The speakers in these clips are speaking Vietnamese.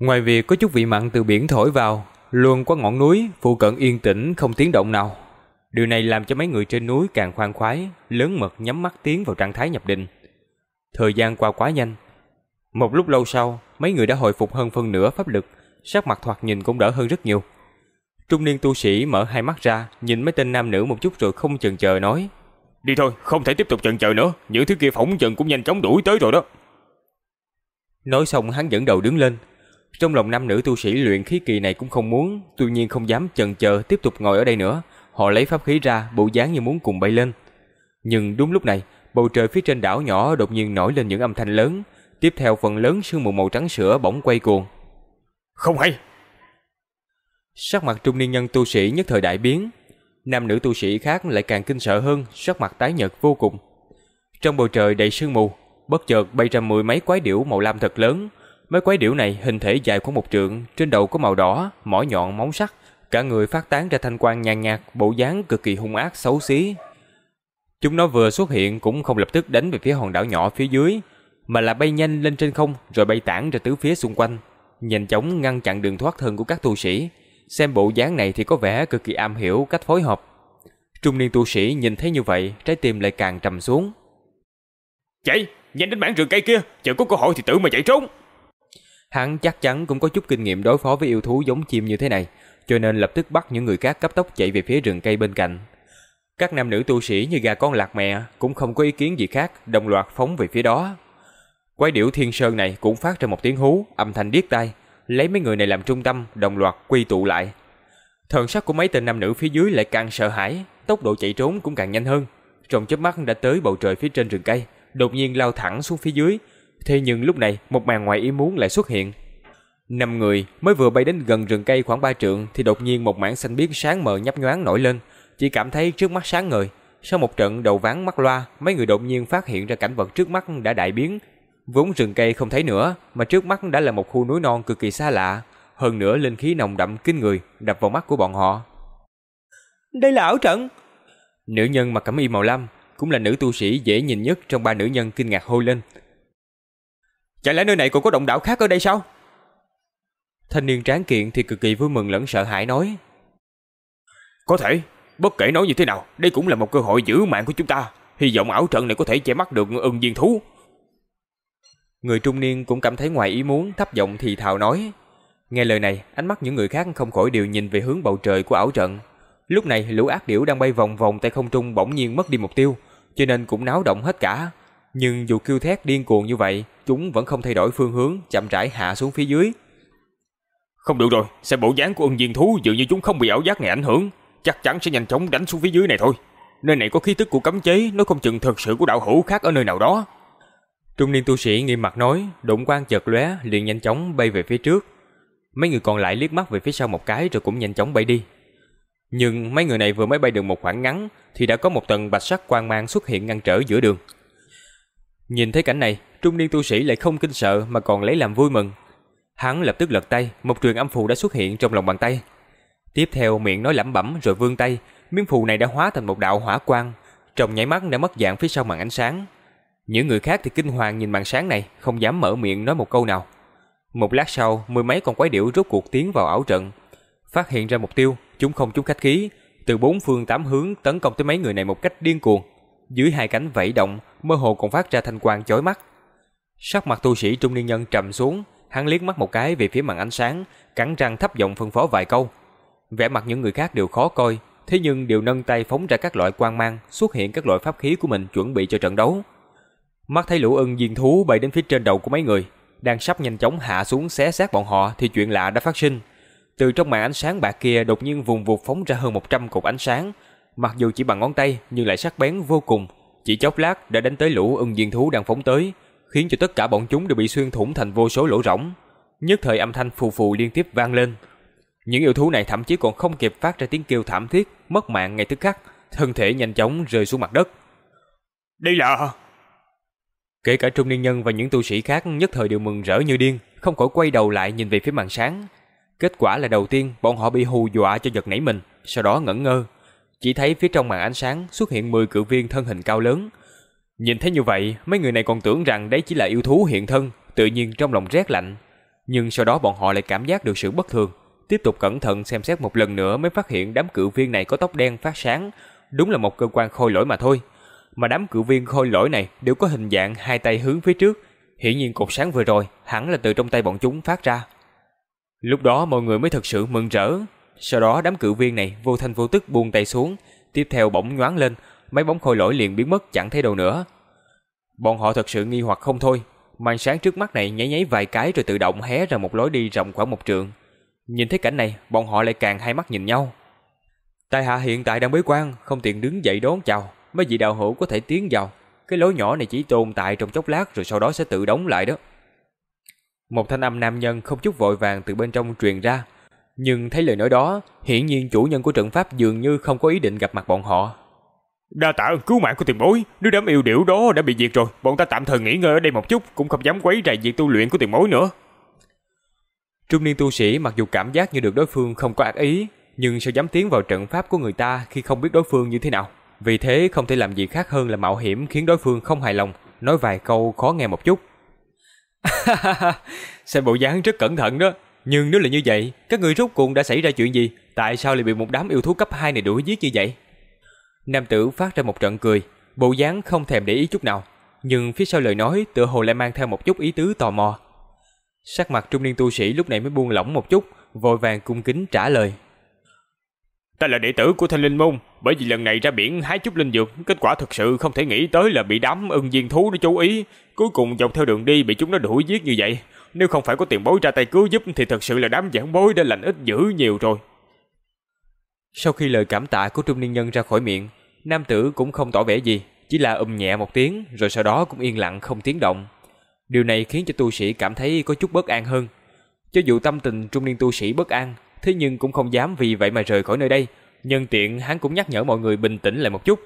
Ngoài việc có chút vị mặn từ biển thổi vào, luôn có ngọn núi phụ cận yên tĩnh không tiếng động nào. Điều này làm cho mấy người trên núi càng khoan khoái, lớn mật nhắm mắt tiến vào trạng thái nhập định. Thời gian qua quá nhanh. Một lúc lâu sau, mấy người đã hồi phục hơn phân nửa pháp lực, sắc mặt thoạt nhìn cũng đỡ hơn rất nhiều. Trung niên tu sĩ mở hai mắt ra, nhìn mấy tên nam nữ một chút rồi không chần chờ nói: "Đi thôi, không thể tiếp tục chần chờ nữa, những thứ kia phỏng chừng cũng nhanh chóng đuổi tới rồi đó." Nói xong hắn dẫn đầu đứng lên. Trong lòng nam nữ tu sĩ luyện khí kỳ này cũng không muốn, tuy nhiên không dám chần chờ tiếp tục ngồi ở đây nữa, họ lấy pháp khí ra, bộ dáng như muốn cùng bay lên. Nhưng đúng lúc này, bầu trời phía trên đảo nhỏ đột nhiên nổi lên những âm thanh lớn, tiếp theo phần lớn sương mù màu trắng sữa bỗng quay cuồng. Không hay! Sắc mặt trung niên nhân tu sĩ nhất thời đại biến, nam nữ tu sĩ khác lại càng kinh sợ hơn, sắc mặt tái nhợt vô cùng. Trong bầu trời đầy sương mù, bất chợt bay ra mười mấy quái điểu màu lam thật lớn. Mấy quái điểu này hình thể dài khoảng một trượng, trên đầu có màu đỏ, mỏ nhọn móng sắc, cả người phát tán ra thanh quang nhàn nhạt, bộ dáng cực kỳ hung ác xấu xí. Chúng nó vừa xuất hiện cũng không lập tức đánh về phía hòn đảo nhỏ phía dưới, mà là bay nhanh lên trên không rồi bay tản ra tứ phía xung quanh, nhanh chóng ngăn chặn đường thoát thân của các tu sĩ. Xem bộ dáng này thì có vẻ cực kỳ am hiểu cách phối hợp. Trung niên tu sĩ nhìn thấy như vậy, trái tim lại càng trầm xuống. Chạy, nhanh đến mảng rừng cây kia, chờ có cơ hội thì tự mà chạy trốn. Hắn chắc chắn cũng có chút kinh nghiệm đối phó với yêu thú giống chim như thế này, cho nên lập tức bắt những người khác cấp tốc chạy về phía rừng cây bên cạnh. Các nam nữ tu sĩ như gà con lạc mẹ cũng không có ý kiến gì khác, đồng loạt phóng về phía đó. Quái điểu thiên sơn này cũng phát ra một tiếng hú, âm thanh điếc tai, lấy mấy người này làm trung tâm, đồng loạt quy tụ lại. Thần sắc của mấy tên nam nữ phía dưới lại càng sợ hãi, tốc độ chạy trốn cũng càng nhanh hơn. Trong chớp mắt đã tới bầu trời phía trên rừng cây, đột nhiên lao thẳng xuống phía dưới. Thế nhưng lúc này, một màn ngoài ý muốn lại xuất hiện. Năm người mới vừa bay đến gần rừng cây khoảng ba trượng thì đột nhiên một mảng xanh biếc sáng mờ nhấp nhoáng nổi lên, chỉ cảm thấy trước mắt sáng ngời. Sau một trận đầu ván mắt loa, mấy người đột nhiên phát hiện ra cảnh vật trước mắt đã đại biến, Vốn rừng cây không thấy nữa, mà trước mắt đã là một khu núi non cực kỳ xa lạ, hơn nữa linh khí nồng đậm kinh người đập vào mắt của bọn họ. Đây là ảo trận. Nữ nhân mặc cẩm y màu lam, cũng là nữ tu sĩ dễ nhìn nhất trong ba nữ nhân kinh ngạc hô lên. Chẳng lẽ nơi này còn có động đảo khác ở đây sao? Thanh niên tráng kiện thì cực kỳ vui mừng lẫn sợ hãi nói. Có thể, bất kể nói như thế nào, đây cũng là một cơ hội giữ mạng của chúng ta. Hy vọng ảo trận này có thể che mắt được ưng viên thú. Người trung niên cũng cảm thấy ngoài ý muốn, thấp giọng thì thào nói. Nghe lời này, ánh mắt những người khác không khỏi đều nhìn về hướng bầu trời của ảo trận. Lúc này, lũ ác điểu đang bay vòng vòng tại không trung bỗng nhiên mất đi mục tiêu, cho nên cũng náo động hết cả. Nhưng dù kêu thét điên cuồng như vậy, chúng vẫn không thay đổi phương hướng, chậm rãi hạ xuống phía dưới. Không được rồi, xem bộ dáng của ân viên thú dường như chúng không bị ảo giác này ảnh hưởng, chắc chắn sẽ nhanh chóng đánh xuống phía dưới này thôi. Nơi này có khí tức của cấm chế, nó không chừng thật sự của đạo hữu khác ở nơi nào đó. Trung niên tu sĩ nghiêm mặt nói, đụng quang chợt lóe, liền nhanh chóng bay về phía trước. Mấy người còn lại liếc mắt về phía sau một cái rồi cũng nhanh chóng bay đi. Nhưng mấy người này vừa mới bay được một khoảng ngắn thì đã có một tầng bạch sắc quang mang xuất hiện ngăn trở giữa đường. Nhìn thấy cảnh này, trung niên tu sĩ lại không kinh sợ mà còn lấy làm vui mừng. Hắn lập tức lật tay, một truyền âm phù đã xuất hiện trong lòng bàn tay. Tiếp theo miệng nói lẩm bẩm rồi vươn tay, miếng phù này đã hóa thành một đạo hỏa quang, trong nháy mắt đã mất dạng phía sau màn ánh sáng, những người khác thì kinh hoàng nhìn màn sáng này, không dám mở miệng nói một câu nào. Một lát sau, mười mấy con quái điểu rốt cuộc tiến vào ảo trận. Phát hiện ra mục tiêu, chúng không chút khách khí, từ bốn phương tám hướng tấn công tới mấy người này một cách điên cuồng. Dưới hai cánh vẫy động, mơ hồ còn phát ra thanh quang chói mắt. Sắc mặt tu sĩ trung niên nhân trầm xuống, hắn liếc mắt một cái về phía màn ánh sáng, cắn răng thấp giọng phân phó vài câu. Vẻ mặt những người khác đều khó coi, thế nhưng đều nâng tay phóng ra các loại quang mang, xuất hiện các loại pháp khí của mình chuẩn bị cho trận đấu. Mắt thấy lũ ưng diên thú bay đến phía trên đầu của mấy người, đang sắp nhanh chóng hạ xuống xé xác bọn họ thì chuyện lạ đã phát sinh. Từ trong màn ánh sáng bạc kia đột nhiên vùng vụt phóng ra hơn 100 cột ánh sáng, mặc dù chỉ bằng ngón tay nhưng lại sắc bén vô cùng, chỉ chốc lát đã đánh tới lũ ưng diên thú đang phóng tới, khiến cho tất cả bọn chúng đều bị xuyên thủng thành vô số lỗ rỗng. Nhất thời âm thanh phù phù liên tiếp vang lên. Những yêu thú này thậm chí còn không kịp phát ra tiếng kêu thảm thiết, mất mạng ngay tức khắc, thân thể nhanh chóng rơi xuống mặt đất. Đây là Kể cả trung niên nhân và những tu sĩ khác nhất thời đều mừng rỡ như điên, không khỏi quay đầu lại nhìn về phía màn sáng. Kết quả là đầu tiên bọn họ bị hù dọa cho giật nảy mình, sau đó ngẩn ngơ. Chỉ thấy phía trong màn ánh sáng xuất hiện 10 cự viên thân hình cao lớn. Nhìn thấy như vậy, mấy người này còn tưởng rằng đấy chỉ là yêu thú hiện thân, tự nhiên trong lòng rét lạnh. Nhưng sau đó bọn họ lại cảm giác được sự bất thường, tiếp tục cẩn thận xem xét một lần nữa mới phát hiện đám cự viên này có tóc đen phát sáng, đúng là một cơ quan khôi lỗi mà thôi. Mà đám cự viên khôi lỗi này đều có hình dạng hai tay hướng phía trước, hiển nhiên cột sáng vừa rồi hẳn là từ trong tay bọn chúng phát ra. Lúc đó mọi người mới thực sự mừng rỡ, sau đó đám cự viên này vô thanh vô tức buông tay xuống, tiếp theo bỗng nhoáng lên, mấy bóng khôi lỗi liền biến mất chẳng thấy đâu nữa. Bọn họ thật sự nghi hoặc không thôi, màn sáng trước mắt này nháy nháy vài cái rồi tự động hé ra một lối đi rộng khoảng một trượng. Nhìn thấy cảnh này, bọn họ lại càng hai mắt nhìn nhau. Tài hạ hiện tại đang bế quan, không tiện đứng dậy đón chào, mấy vị đạo hữu có thể tiến vào. Cái lối nhỏ này chỉ tồn tại trong chốc lát rồi sau đó sẽ tự đóng lại đó. Một thanh âm nam nhân không chút vội vàng từ bên trong truyền ra, nhưng thấy lời nói đó, hiển nhiên chủ nhân của trận pháp dường như không có ý định gặp mặt bọn họ. Đa tạ ơn cứu mạng của tiền bối, nếu đám yêu điểu đó đã bị diệt rồi, bọn ta tạm thời nghỉ ngơi ở đây một chút, cũng không dám quấy rầy việc tu luyện của tiền bối nữa. Trung niên tu sĩ mặc dù cảm giác như được đối phương không có ác ý, nhưng sao dám tiến vào trận pháp của người ta khi không biết đối phương như thế nào. Vì thế không thể làm gì khác hơn là mạo hiểm khiến đối phương không hài lòng, nói vài câu khó nghe một chút. Xem bộ dáng rất cẩn thận đó. Nhưng nếu là như vậy, các người rốt cuộc đã xảy ra chuyện gì? Tại sao lại bị một đám yêu thú cấp 2 này đuổi giết như vậy? Nam tử phát ra một trận cười, bộ dáng không thèm để ý chút nào. Nhưng phía sau lời nói tựa hồ lại mang theo một chút ý tứ tò mò. Sắc mặt trung niên tu sĩ lúc này mới buông lỏng một chút, vội vàng cung kính trả lời. Ta là đệ tử của Thanh Linh Môn, bởi vì lần này ra biển hái chút linh dược, kết quả thực sự không thể nghĩ tới là bị đám ưng viên thú nó chú ý, cuối cùng dọc theo đường đi bị chúng nó đuổi giết như vậy. Nếu không phải có tiền bối ra tay cứu giúp thì thật sự là đám giảng bối đã lành ít dữ nhiều rồi. Sau khi lời cảm tạ của trung niên nhân ra khỏi miệng, nam tử cũng không tỏ vẻ gì, chỉ là ầm nhẹ một tiếng rồi sau đó cũng yên lặng không tiếng động. Điều này khiến cho tu sĩ cảm thấy có chút bất an hơn. Cho dù tâm tình trung niên tu sĩ bất an, thế nhưng cũng không dám vì vậy mà rời khỏi nơi đây. Nhân tiện hắn cũng nhắc nhở mọi người bình tĩnh lại một chút.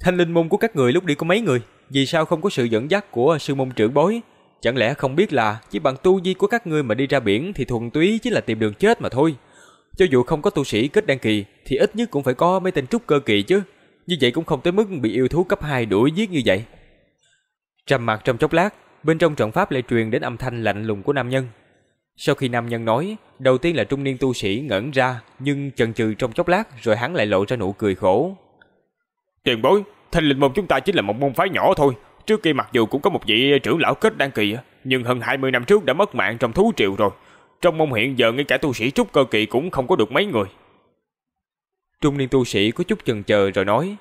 Thanh linh môn của các người lúc đi có mấy người, vì sao không có sự dẫn dắt của sư môn trưởng bối? Chẳng lẽ không biết là chỉ bằng tu vi của các ngươi mà đi ra biển thì thuần túy chỉ là tìm đường chết mà thôi. Cho dù không có tu sĩ kết đăng kỳ thì ít nhất cũng phải có mấy tên trúc cơ kỳ chứ. Như vậy cũng không tới mức bị yêu thú cấp 2 đuổi giết như vậy. Trầm mặt trong chốc lát, bên trong trận pháp lại truyền đến âm thanh lạnh lùng của nam nhân. Sau khi nam nhân nói, đầu tiên là trung niên tu sĩ ngẩn ra, nhưng chần chừ trong chốc lát rồi hắn lại lộ ra nụ cười khổ. Tiền bối, thanh linh môn chúng ta chỉ là một môn phái nhỏ thôi. Trước kia mặc dù cũng có một vị trưởng lão kết đan kỳ, nhưng hơn 20 năm trước đã mất mạng trong thú triều rồi. Trong môn hiện giờ ngay cả tu sĩ trúc cơ kỳ cũng không có được mấy người. Trung niên tu sĩ có chút chần chờ rồi nói.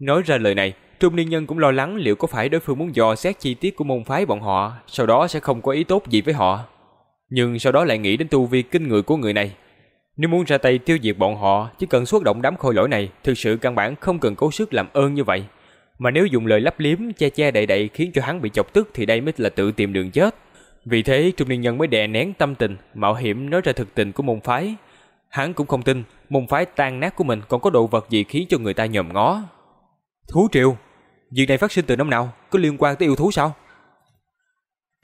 Nói ra lời này, trung niên nhân cũng lo lắng liệu có phải đối phương muốn dò xét chi tiết của môn phái bọn họ, sau đó sẽ không có ý tốt gì với họ. Nhưng sau đó lại nghĩ đến tu vi kinh người của người này. Nếu muốn ra tay tiêu diệt bọn họ, chỉ cần xuất động đám khôi lỗi này, thực sự căn bản không cần cố sức làm ơn như vậy. Mà nếu dùng lời lấp liếm, che che đậy đậy khiến cho hắn bị chọc tức thì đây mới là tự tìm đường chết. Vì thế trung niên nhân mới đè nén tâm tình, mạo hiểm nói ra thực tình của môn phái. Hắn cũng không tin, môn phái tan nát của mình còn có đồ vật gì khiến cho người ta nhòm ngó. Thú triều? Việc này phát sinh từ năm nào? Có liên quan tới yêu thú sao?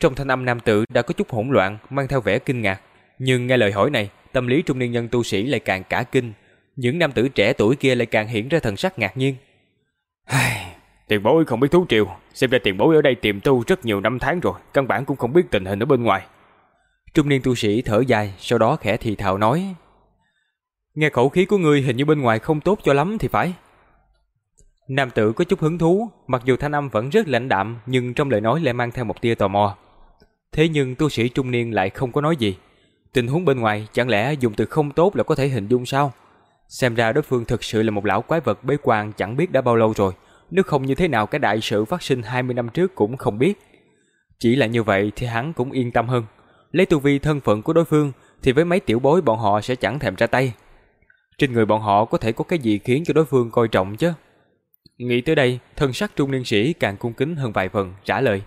Trong thanh âm nam tử đã có chút hỗn loạn, mang theo vẻ kinh ngạc. Nhưng nghe lời hỏi này, tâm lý trung niên nhân tu sĩ lại càng cả kinh. Những nam tử trẻ tuổi kia lại càng hiện ra thần sắc ngạc nhiên tiền bối không biết thú triều, xem ra tiền bối ở đây tìm tu rất nhiều năm tháng rồi, căn bản cũng không biết tình hình ở bên ngoài. Trung niên tu sĩ thở dài, sau đó khẽ thì thào nói. Nghe khẩu khí của ngươi hình như bên ngoài không tốt cho lắm thì phải. Nam tử có chút hứng thú, mặc dù thanh âm vẫn rất lãnh đạm nhưng trong lời nói lại mang theo một tia tò mò. Thế nhưng tu sĩ trung niên lại không có nói gì. Tình huống bên ngoài chẳng lẽ dùng từ không tốt là có thể hình dung sao? Xem ra đối phương thực sự là một lão quái vật bế quan chẳng biết đã bao lâu rồi. Nếu không như thế nào cái đại sự phát sinh 20 năm trước cũng không biết. Chỉ là như vậy thì hắn cũng yên tâm hơn. Lấy tu vi thân phận của đối phương thì với mấy tiểu bối bọn họ sẽ chẳng thèm ra tay. Trên người bọn họ có thể có cái gì khiến cho đối phương coi trọng chứ? Nghĩ tới đây, thân sắc trung niên sĩ càng cung kính hơn vài phần, trả lời.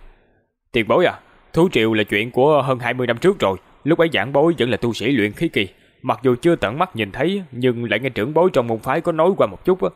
Tiền bối à, thú triệu là chuyện của hơn 20 năm trước rồi, lúc ấy giảng bối vẫn là tu sĩ luyện khí kỳ. Mặc dù chưa tận mắt nhìn thấy, nhưng lại nghe trưởng bối trong môn phái có nói qua một chút á.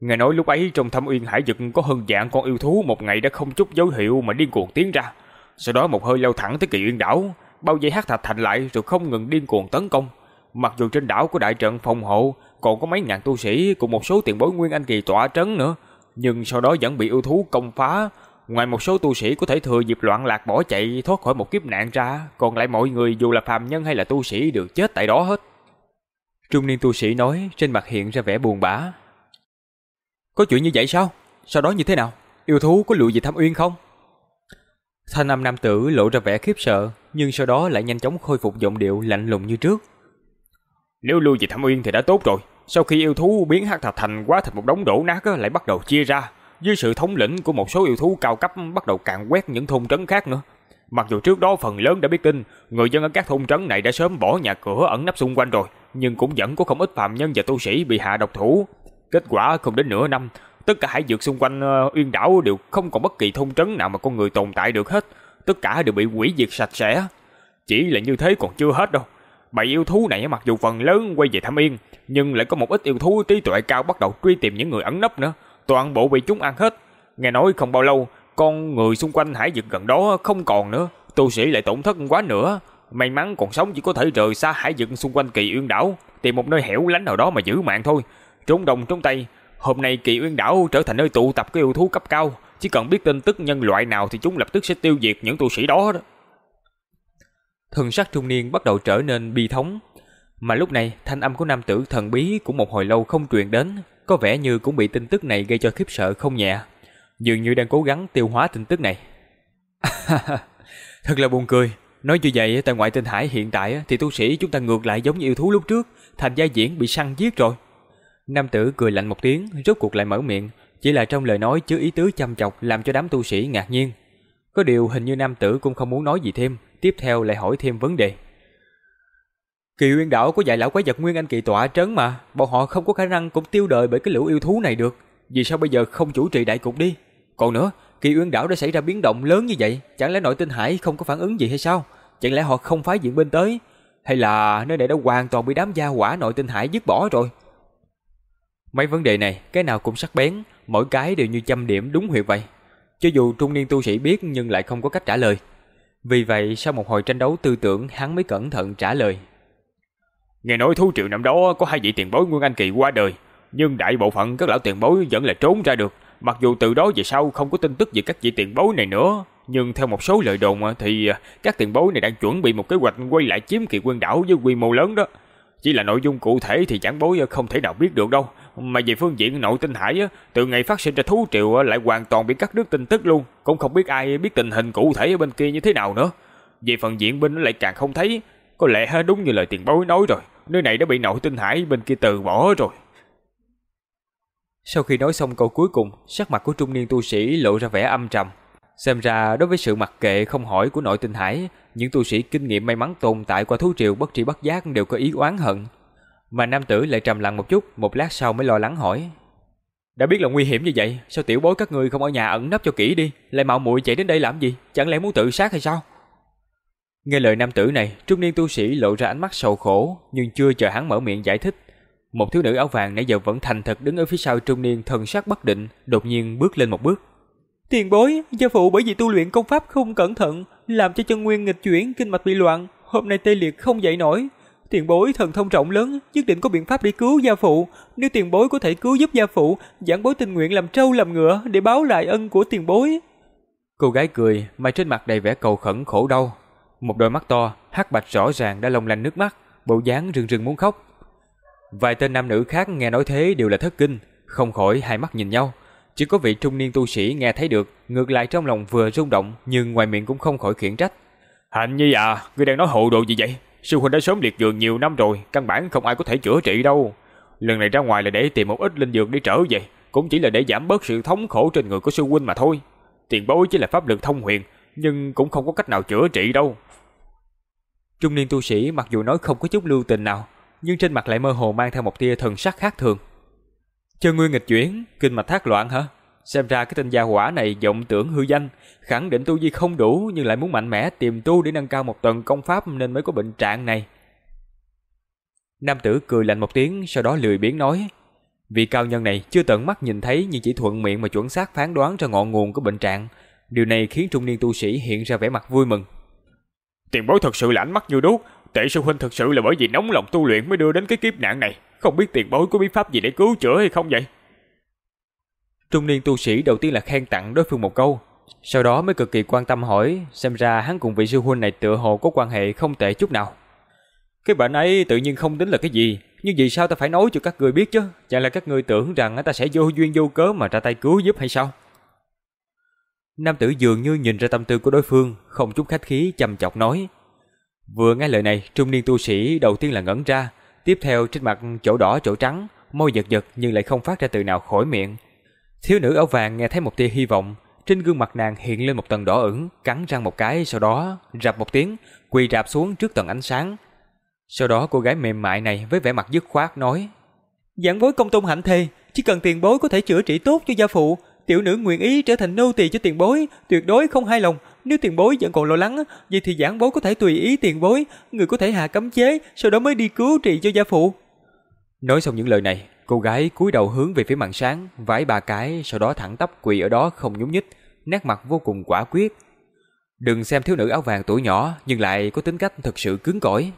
Nghe nói lúc ấy trong thâm uyên hải vực có hơn dạng con yêu thú một ngày đã không chút dấu hiệu mà điên cuồng tiến ra. Sau đó một hơi lao thẳng tới kỳ uyên đảo, bao dây hắc thạch thành lại rồi không ngừng điên cuồng tấn công. Mặc dù trên đảo có đại trận phòng hộ, còn có mấy ngàn tu sĩ cùng một số tiền bối nguyên anh kỳ tỏa trấn nữa, nhưng sau đó vẫn bị yêu thú công phá, Ngoài một số tu sĩ có thể thừa dịp loạn lạc bỏ chạy thoát khỏi một kiếp nạn ra, còn lại mọi người dù là phàm nhân hay là tu sĩ đều chết tại đó hết. Trung niên tu sĩ nói, trên mặt hiện ra vẻ buồn bã. Có chuyện như vậy sao? Sau đó như thế nào? Yêu thú có lụi gì thăm uyên không? Thanh âm nam tử lộ ra vẻ khiếp sợ, nhưng sau đó lại nhanh chóng khôi phục giọng điệu lạnh lùng như trước. Nếu lưu về thăm uyên thì đã tốt rồi. Sau khi yêu thú biến hắc thạch thành quá thành một đống đổ nát lại bắt đầu chia ra. Dưới sự thống lĩnh của một số yêu thú cao cấp bắt đầu càn quét những thôn trấn khác nữa. Mặc dù trước đó phần lớn đã biết tin, người dân ở các thôn trấn này đã sớm bỏ nhà cửa ẩn nấp xung quanh rồi, nhưng cũng vẫn có không ít phàm nhân và tu sĩ bị hạ độc thủ. Kết quả không đến nửa năm, tất cả hải dược xung quanh uh, Uyên đảo đều không còn bất kỳ thôn trấn nào mà con người tồn tại được hết, tất cả đều bị hủy diệt sạch sẽ. Chỉ là như thế còn chưa hết đâu. Bầy yêu thú này mặc dù phần lớn quay về thâm yên, nhưng lại có một ít yêu thú trí tuệ cao bắt đầu truy tìm những người ẩn nấp nữa, toàn bộ bị chúng ăn hết. Nghe nói không bao lâu, con người xung quanh hải vực gần đó không còn nữa, tu sĩ lại tổn thất quá nữa. May mắn còn sống chỉ có thể rời xa hải vực xung quanh kỳ uyên đảo, tìm một nơi hẻo lánh nào đó mà giữ mạng thôi. Trốn đồng trốn tây, hôm nay kỳ uyên đảo trở thành nơi tụ tập các yêu thú cấp cao, chỉ cần biết tin tức nhân loại nào thì chúng lập tức sẽ tiêu diệt những tu sĩ đó đó. Thần sắc trung niên bắt đầu trở nên bi thống, mà lúc này thanh âm của nam tử thần bí cũng một hồi lâu không truyền đến, có vẻ như cũng bị tin tức này gây cho khiếp sợ không nhẹ, dường như đang cố gắng tiêu hóa tin tức này. Thật là buồn cười, nói như vậy tại ngoại tinh hải hiện tại thì tu sĩ chúng ta ngược lại giống như yêu thú lúc trước, thành gia diễn bị săn giết rồi. Nam tử cười lạnh một tiếng, rốt cuộc lại mở miệng, chỉ là trong lời nói chứa ý tứ chăm chọc làm cho đám tu sĩ ngạc nhiên. Có điều hình như nam tử cũng không muốn nói gì thêm, tiếp theo lại hỏi thêm vấn đề. Kỳ Uyên đảo có dạy lão quái vật nguyên anh kỳ tọa trấn mà, bọn họ không có khả năng cũng tiêu đời bởi cái lũ yêu thú này được. Vì sao bây giờ không chủ trì đại cục đi? Còn nữa, Kỳ Uyên đảo đã xảy ra biến động lớn như vậy, chẳng lẽ nội tinh hải không có phản ứng gì hay sao? Chẳng lẽ họ không phái diện binh tới? Hay là nơi này đã hoàn toàn bị đám gia hỏa nội tinh hải dứt bỏ rồi? Mấy vấn đề này, cái nào cũng sắc bén, mỗi cái đều như châm điểm đúng huyệt vậy. Cho dù trung niên tu sĩ biết nhưng lại không có cách trả lời. Vì vậy, sau một hồi tranh đấu tư tưởng, hắn mới cẩn thận trả lời. Nghe nói thú triệu năm đó có hai vị tiền bối Nguyên Anh Kỳ qua đời, nhưng đại bộ phận các lão tiền bối vẫn là trốn ra được. Mặc dù từ đó về sau không có tin tức về các vị tiền bối này nữa, nhưng theo một số lời đồn à, thì à, các tiền bối này đang chuẩn bị một kế hoạch quay lại chiếm kỳ quân đảo với quy mô lớn đó. Chỉ là nội dung cụ thể thì chẳng bối à, không thể nào biết được đâu. Mà về phương diện nội tinh hải, á, từ ngày phát sinh ra thú triều lại hoàn toàn bị cắt đứt tin tức luôn. Cũng không biết ai biết tình hình cụ thể ở bên kia như thế nào nữa. Về phần diện binh lại càng không thấy. Có lẽ đúng như lời tiền bối nói rồi. Nơi này đã bị nội tinh hải bên kia từ bỏ rồi. Sau khi nói xong câu cuối cùng, sắc mặt của trung niên tu sĩ lộ ra vẻ âm trầm. Xem ra đối với sự mặc kệ không hỏi của nội tinh hải, những tu sĩ kinh nghiệm may mắn tồn tại qua thú triều bất tri bất giác đều có ý oán hận. Mà nam tử lại trầm lặng một chút, một lát sau mới lo lắng hỏi. Đã biết là nguy hiểm như vậy, sao tiểu bối các ngươi không ở nhà ẩn nấp cho kỹ đi, lại mạo muội chạy đến đây làm gì, chẳng lẽ muốn tự sát hay sao? Nghe lời nam tử này, trung niên tu sĩ lộ ra ánh mắt sầu khổ, nhưng chưa chờ hắn mở miệng giải thích. Một thiếu nữ áo vàng nãy giờ vẫn thành thật đứng ở phía sau trung niên thần sắc bất định, đột nhiên bước lên một bước. Tiền bối, gia phụ bởi vì tu luyện công pháp không cẩn thận, làm cho chân nguyên nghịch chuyển, kinh mạch bị loạn, hôm nay tê liệt không dậy nổi. Tiền bối thần thông trọng lớn, nhất định có biện pháp để cứu gia phụ. Nếu tiền bối có thể cứu giúp gia phụ, giảng bối tình nguyện làm trâu làm ngựa để báo lại ân của tiền bối. Cô gái cười, mà trên mặt đầy vẻ cầu khẩn khổ đau. Một đôi mắt to, hắc bạch rõ ràng đã long lanh nước mắt, bộ dáng rưng rưng muốn khóc. Vài tên nam nữ khác nghe nói thế đều là thất kinh, không khỏi hai mắt nhìn nhau. Chỉ có vị trung niên tu sĩ nghe thấy được, ngược lại trong lòng vừa rung động nhưng ngoài miệng cũng không khỏi khiển trách. Hạnh nhi à, ngươi đang nói hộ đồ gì vậy? Sư huynh đã sớm liệt giường nhiều năm rồi, căn bản không ai có thể chữa trị đâu. Lần này ra ngoài là để tìm một ít linh dược để trở về, cũng chỉ là để giảm bớt sự thống khổ trên người của sư huynh mà thôi. Tiền bối chỉ là pháp lực thông huyền, nhưng cũng không có cách nào chữa trị đâu. Trung niên tu sĩ mặc dù nói không có chút lưu tình nào, nhưng trên mặt lại mơ hồ mang theo một tia thần sắc khác thường. Chân nguyên nghịch chuyển, kinh mạch thác loạn hả? Xem ra cái tên gia hỏa này vọng tưởng hư danh, khẳng định tu vi không đủ nhưng lại muốn mạnh mẽ tìm tu để nâng cao một tầng công pháp nên mới có bệnh trạng này. Nam tử cười lạnh một tiếng, sau đó lười biếng nói: Vị cao nhân này chưa tận mắt nhìn thấy nhưng chỉ thuận miệng mà chuẩn xác phán đoán ra ngọn nguồn của bệnh trạng. Điều này khiến trung niên tu sĩ hiện ra vẻ mặt vui mừng. Tiền bối thật sự là ánh mắt như đuốc, tệ sư huynh thật sự là bởi vì nóng lòng tu luyện mới đưa đến cái kiếp nạn này. Không biết tiền bối có bí pháp gì để cứu chữa hay không vậy? Trung niên tu sĩ đầu tiên là khen tặng đối phương một câu, sau đó mới cực kỳ quan tâm hỏi, xem ra hắn cùng vị sư huynh này tựa hồ có quan hệ không tệ chút nào. Cái bệnh ấy tự nhiên không tính là cái gì, nhưng vì sao ta phải nói cho các người biết chứ? Chẳng là các người tưởng rằng ta sẽ vô duyên vô cớ mà ra tay cứu giúp hay sao? Nam tử dường như nhìn ra tâm tư của đối phương, không chút khách khí chăm chọc nói. Vừa nghe lời này, trung niên tu sĩ đầu tiên là ngẩn ra, tiếp theo trên mặt chỗ đỏ chỗ trắng, môi giật giật nhưng lại không phát ra từ nào khỏi miệng. Thiếu nữ áo vàng nghe thấy một tia hy vọng, trên gương mặt nàng hiện lên một tầng đỏ ửng, cắn răng một cái, sau đó rạp một tiếng, quỳ rạp xuống trước tầng ánh sáng. Sau đó cô gái mềm mại này với vẻ mặt dứt khoát nói: "Giảng bối công tôn hạnh thề, chỉ cần tiền bối có thể chữa trị tốt cho gia phụ, tiểu nữ nguyện ý trở thành nô tỳ cho tiền bối, tuyệt đối không hai lòng. Nếu tiền bối vẫn còn lo lắng, vậy thì giảng bối có thể tùy ý tiền bối, người có thể hạ cấm chế, sau đó mới đi cứu trị cho gia phụ." Nói xong những lời này, cô gái cúi đầu hướng về phía màn sáng, vái ba cái, sau đó thẳng tắp quỳ ở đó không nhúc nhích, nét mặt vô cùng quả quyết. Đừng xem thiếu nữ áo vàng tuổi nhỏ nhưng lại có tính cách thật sự cứng cỏi.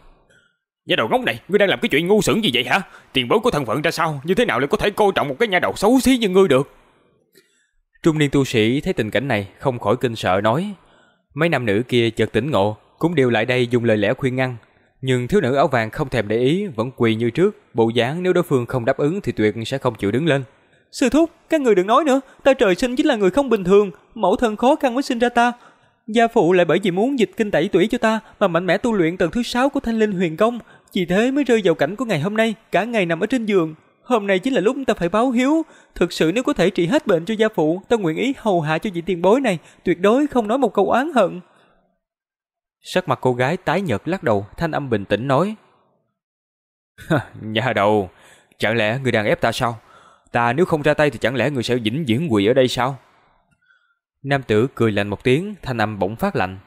Nhà đầu ngốc này, ngươi đang làm cái chuyện ngu xuẩn gì vậy hả? Tiền bối của thân phận ra sao, như thế nào lại có thể coi trọng một cái nhà đầu xấu xí như ngươi được? Trung niên tu sĩ thấy tình cảnh này không khỏi kinh sợ nói. Mấy nam nữ kia chợt tỉnh ngộ, cũng đều lại đây dùng lời lẽ khuyên ngăn. Nhưng thiếu nữ áo vàng không thèm để ý, vẫn quỳ như trước, bộ dáng nếu đối phương không đáp ứng thì tuyệt sẽ không chịu đứng lên. Sư thúc, các người đừng nói nữa, ta trời sinh chính là người không bình thường, mẫu thân khó khăn mới sinh ra ta. Gia phụ lại bởi vì muốn dịch kinh tẩy tủy cho ta mà mạnh mẽ tu luyện tầng thứ sáu của Thanh Linh Huyền Công, vì thế mới rơi vào cảnh của ngày hôm nay, cả ngày nằm ở trên giường. Hôm nay chính là lúc ta phải báo hiếu, thực sự nếu có thể trị hết bệnh cho gia phụ, ta nguyện ý hầu hạ cho vị tiền bối này, tuyệt đối không nói một câu oán hận. Sắc mặt cô gái tái nhợt lắc đầu, thanh âm bình tĩnh nói: "Nhà đầu, chẳng lẽ người đang ép ta sao? Ta nếu không ra tay thì chẳng lẽ người sẽ vĩnh viễn quỳ ở đây sao?" Nam tử cười lạnh một tiếng, thanh âm bỗng phát lạnh.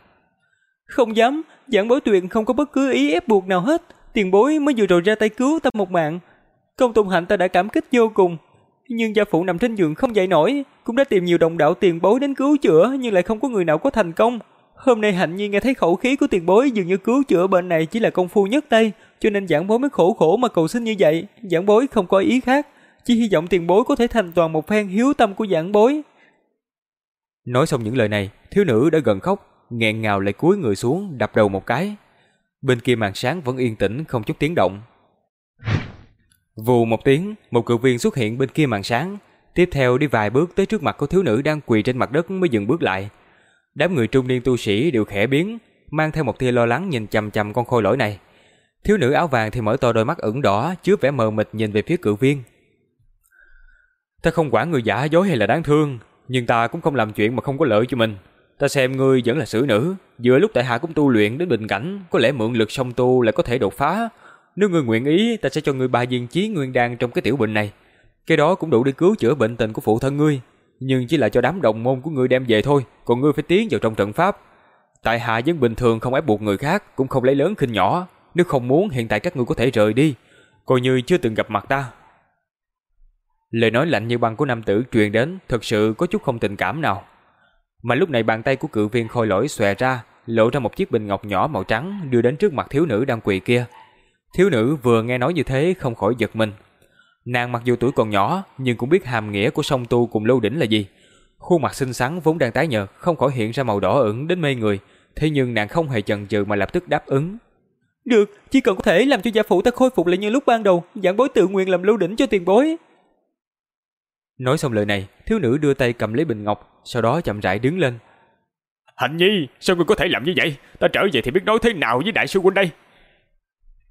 Không dám, giảng bối tuyệt không có bất cứ ý ép buộc nào hết, tiền bối mới vừa rồi ra tay cứu ta một mạng. Công Tùng Hạnh ta đã cảm kích vô cùng, nhưng gia phụ nằm trên giường không dậy nổi, cũng đã tìm nhiều đồng đạo tiền bối đến cứu chữa nhưng lại không có người nào có thành công. Hôm nay hạnh nhiên nghe thấy khẩu khí của tiền bối dường như cứu chữa bệnh này chỉ là công phu nhất tay, cho nên giảng bối mới khổ khổ mà cầu xin như vậy, giảng bối không có ý khác, chỉ hy vọng tiền bối có thể thành toàn một phen hiếu tâm của giảng bối. Nói xong những lời này, thiếu nữ đã gần khóc, nghẹn ngào lại cúi người xuống đập đầu một cái. Bên kia màn sáng vẫn yên tĩnh không chút tiếng động. Vù một tiếng, một cự viên xuất hiện bên kia màn sáng, tiếp theo đi vài bước tới trước mặt của thiếu nữ đang quỳ trên mặt đất mới dừng bước lại. Đám người trung niên tu sĩ đều khẽ biến, mang theo một tia lo lắng nhìn chằm chằm con khôi lỗi này. Thiếu nữ áo vàng thì mở to đôi mắt ửng đỏ, chứa vẻ mờ mịt nhìn về phía cự viên. Ta không quản người giả dối hay là đáng thương, nhưng ta cũng không làm chuyện mà không có lợi cho mình. Ta xem ngươi vẫn là xử nữ, vừa lúc tại hạ cũng tu luyện đến bình cảnh, có lẽ mượn lực song tu lại có thể đột phá. Nếu ngươi nguyện ý, ta sẽ cho ngươi ba viên chí nguyên đan trong cái tiểu bình này. Cái đó cũng đủ để cứu chữa bệnh tình của phụ thân ngươi, nhưng chỉ là cho đám đồng môn của ngươi đem về thôi, còn ngươi phải tiến vào trong trận pháp. Tại hạ vẫn bình thường không ép buộc người khác, cũng không lấy lớn khinh nhỏ, nếu không muốn hiện tại các ngươi có thể rời đi, coi như chưa từng gặp mặt ta. Lời nói lạnh như băng của nam tử truyền đến thật sự có chút không tình cảm nào. Mà lúc này bàn tay của cự viên khôi lỗi xòe ra, lộ ra một chiếc bình ngọc nhỏ màu trắng đưa đến trước mặt thiếu nữ đang quỳ kia. Thiếu nữ vừa nghe nói như thế không khỏi giật mình. Nàng mặc dù tuổi còn nhỏ nhưng cũng biết hàm nghĩa của song tu cùng lâu đỉnh là gì. Khuôn mặt xinh xắn vốn đang tái nhợt không khỏi hiện ra màu đỏ ửng đến mê người, thế nhưng nàng không hề chần chừ mà lập tức đáp ứng. Được, chỉ cần có thể làm cho gia phụ ta khôi phục lại như lúc ban đầu, giảng bối tự nguyện làm lâu đỉnh cho tiền bối. Nói xong lời này, thiếu nữ đưa tay cầm lấy bình ngọc, sau đó chậm rãi đứng lên. Hạnh Nhi, sao ngươi có thể làm như vậy? Ta trở về thì biết nói thế nào với đại sư huynh đây?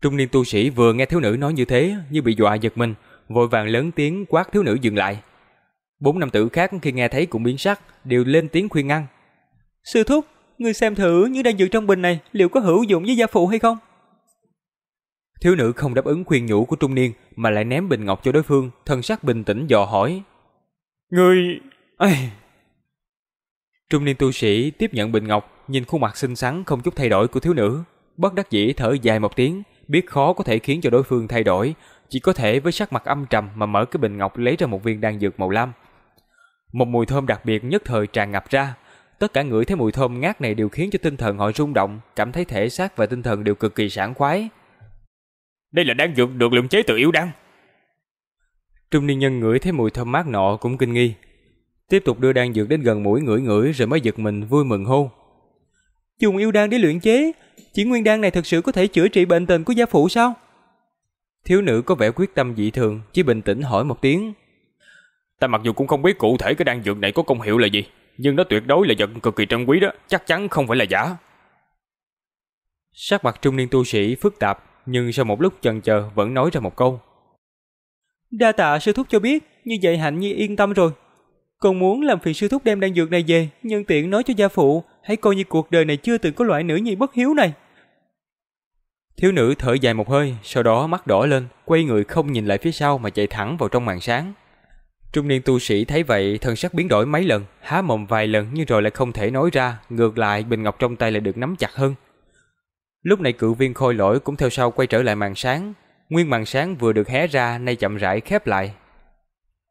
Trung niên tu sĩ vừa nghe thiếu nữ nói như thế, như bị dọa giật mình, vội vàng lớn tiếng quát thiếu nữ dừng lại. Bốn nam tử khác khi nghe thấy cũng biến sắc, đều lên tiếng khuyên ngăn. Sư thúc, ngươi xem thử như đang dự trong bình này liệu có hữu dụng với gia phụ hay không? Thiếu nữ không đáp ứng khuyên nhủ của trung niên mà lại ném bình ngọc cho đối phương, thân sắc bình tĩnh dò hỏi. Ngươi... Ây... Trung niên tu sĩ tiếp nhận bình ngọc, nhìn khuôn mặt xinh xắn không chút thay đổi của thiếu nữ, bất đắc dĩ thở dài một tiếng, biết khó có thể khiến cho đối phương thay đổi, chỉ có thể với sắc mặt âm trầm mà mở cái bình ngọc lấy ra một viên đan dược màu lam. Một mùi thơm đặc biệt nhất thời tràn ngập ra, tất cả ngửi thấy mùi thơm ngát này đều khiến cho tinh thần họ rung động, cảm thấy thể xác và tinh thần đều cực kỳ sảng khoái. Đây là đan dược được luyện chế từ yếu đan. Trung niên nhân ngửi thấy mùi thơm mát nọ cũng kinh nghi. Tiếp tục đưa đan dược đến gần mũi ngửi ngửi rồi mới giật mình vui mừng hô. Dùng yêu đan để luyện chế, chỉ nguyên đan này thực sự có thể chữa trị bệnh tình của gia phụ sao? Thiếu nữ có vẻ quyết tâm dị thường, chỉ bình tĩnh hỏi một tiếng. Ta mặc dù cũng không biết cụ thể cái đan dược này có công hiệu là gì, nhưng nó tuyệt đối là vật cực kỳ trân quý đó, chắc chắn không phải là giả. Sắc mặt trung niên tu sĩ phức tạp, nhưng sau một lúc chần chờ vẫn nói ra một câu. Đa tạ sư thúc cho biết, như vậy hạnh nhi yên tâm rồi. Còn muốn làm phiền sư thúc đem đan dược này về, nhân tiện nói cho gia phụ, hãy coi như cuộc đời này chưa từng có loại nữ nhi bất hiếu này. Thiếu nữ thở dài một hơi, sau đó mắt đỏ lên, quay người không nhìn lại phía sau mà chạy thẳng vào trong màn sáng. Trung niên tu sĩ thấy vậy, thân sắc biến đổi mấy lần, há mồm vài lần nhưng rồi lại không thể nói ra, ngược lại bình ngọc trong tay lại được nắm chặt hơn. Lúc này cự viên khôi lỗi cũng theo sau quay trở lại màn sáng, nguyên màn sáng vừa được hé ra nay chậm rãi khép lại.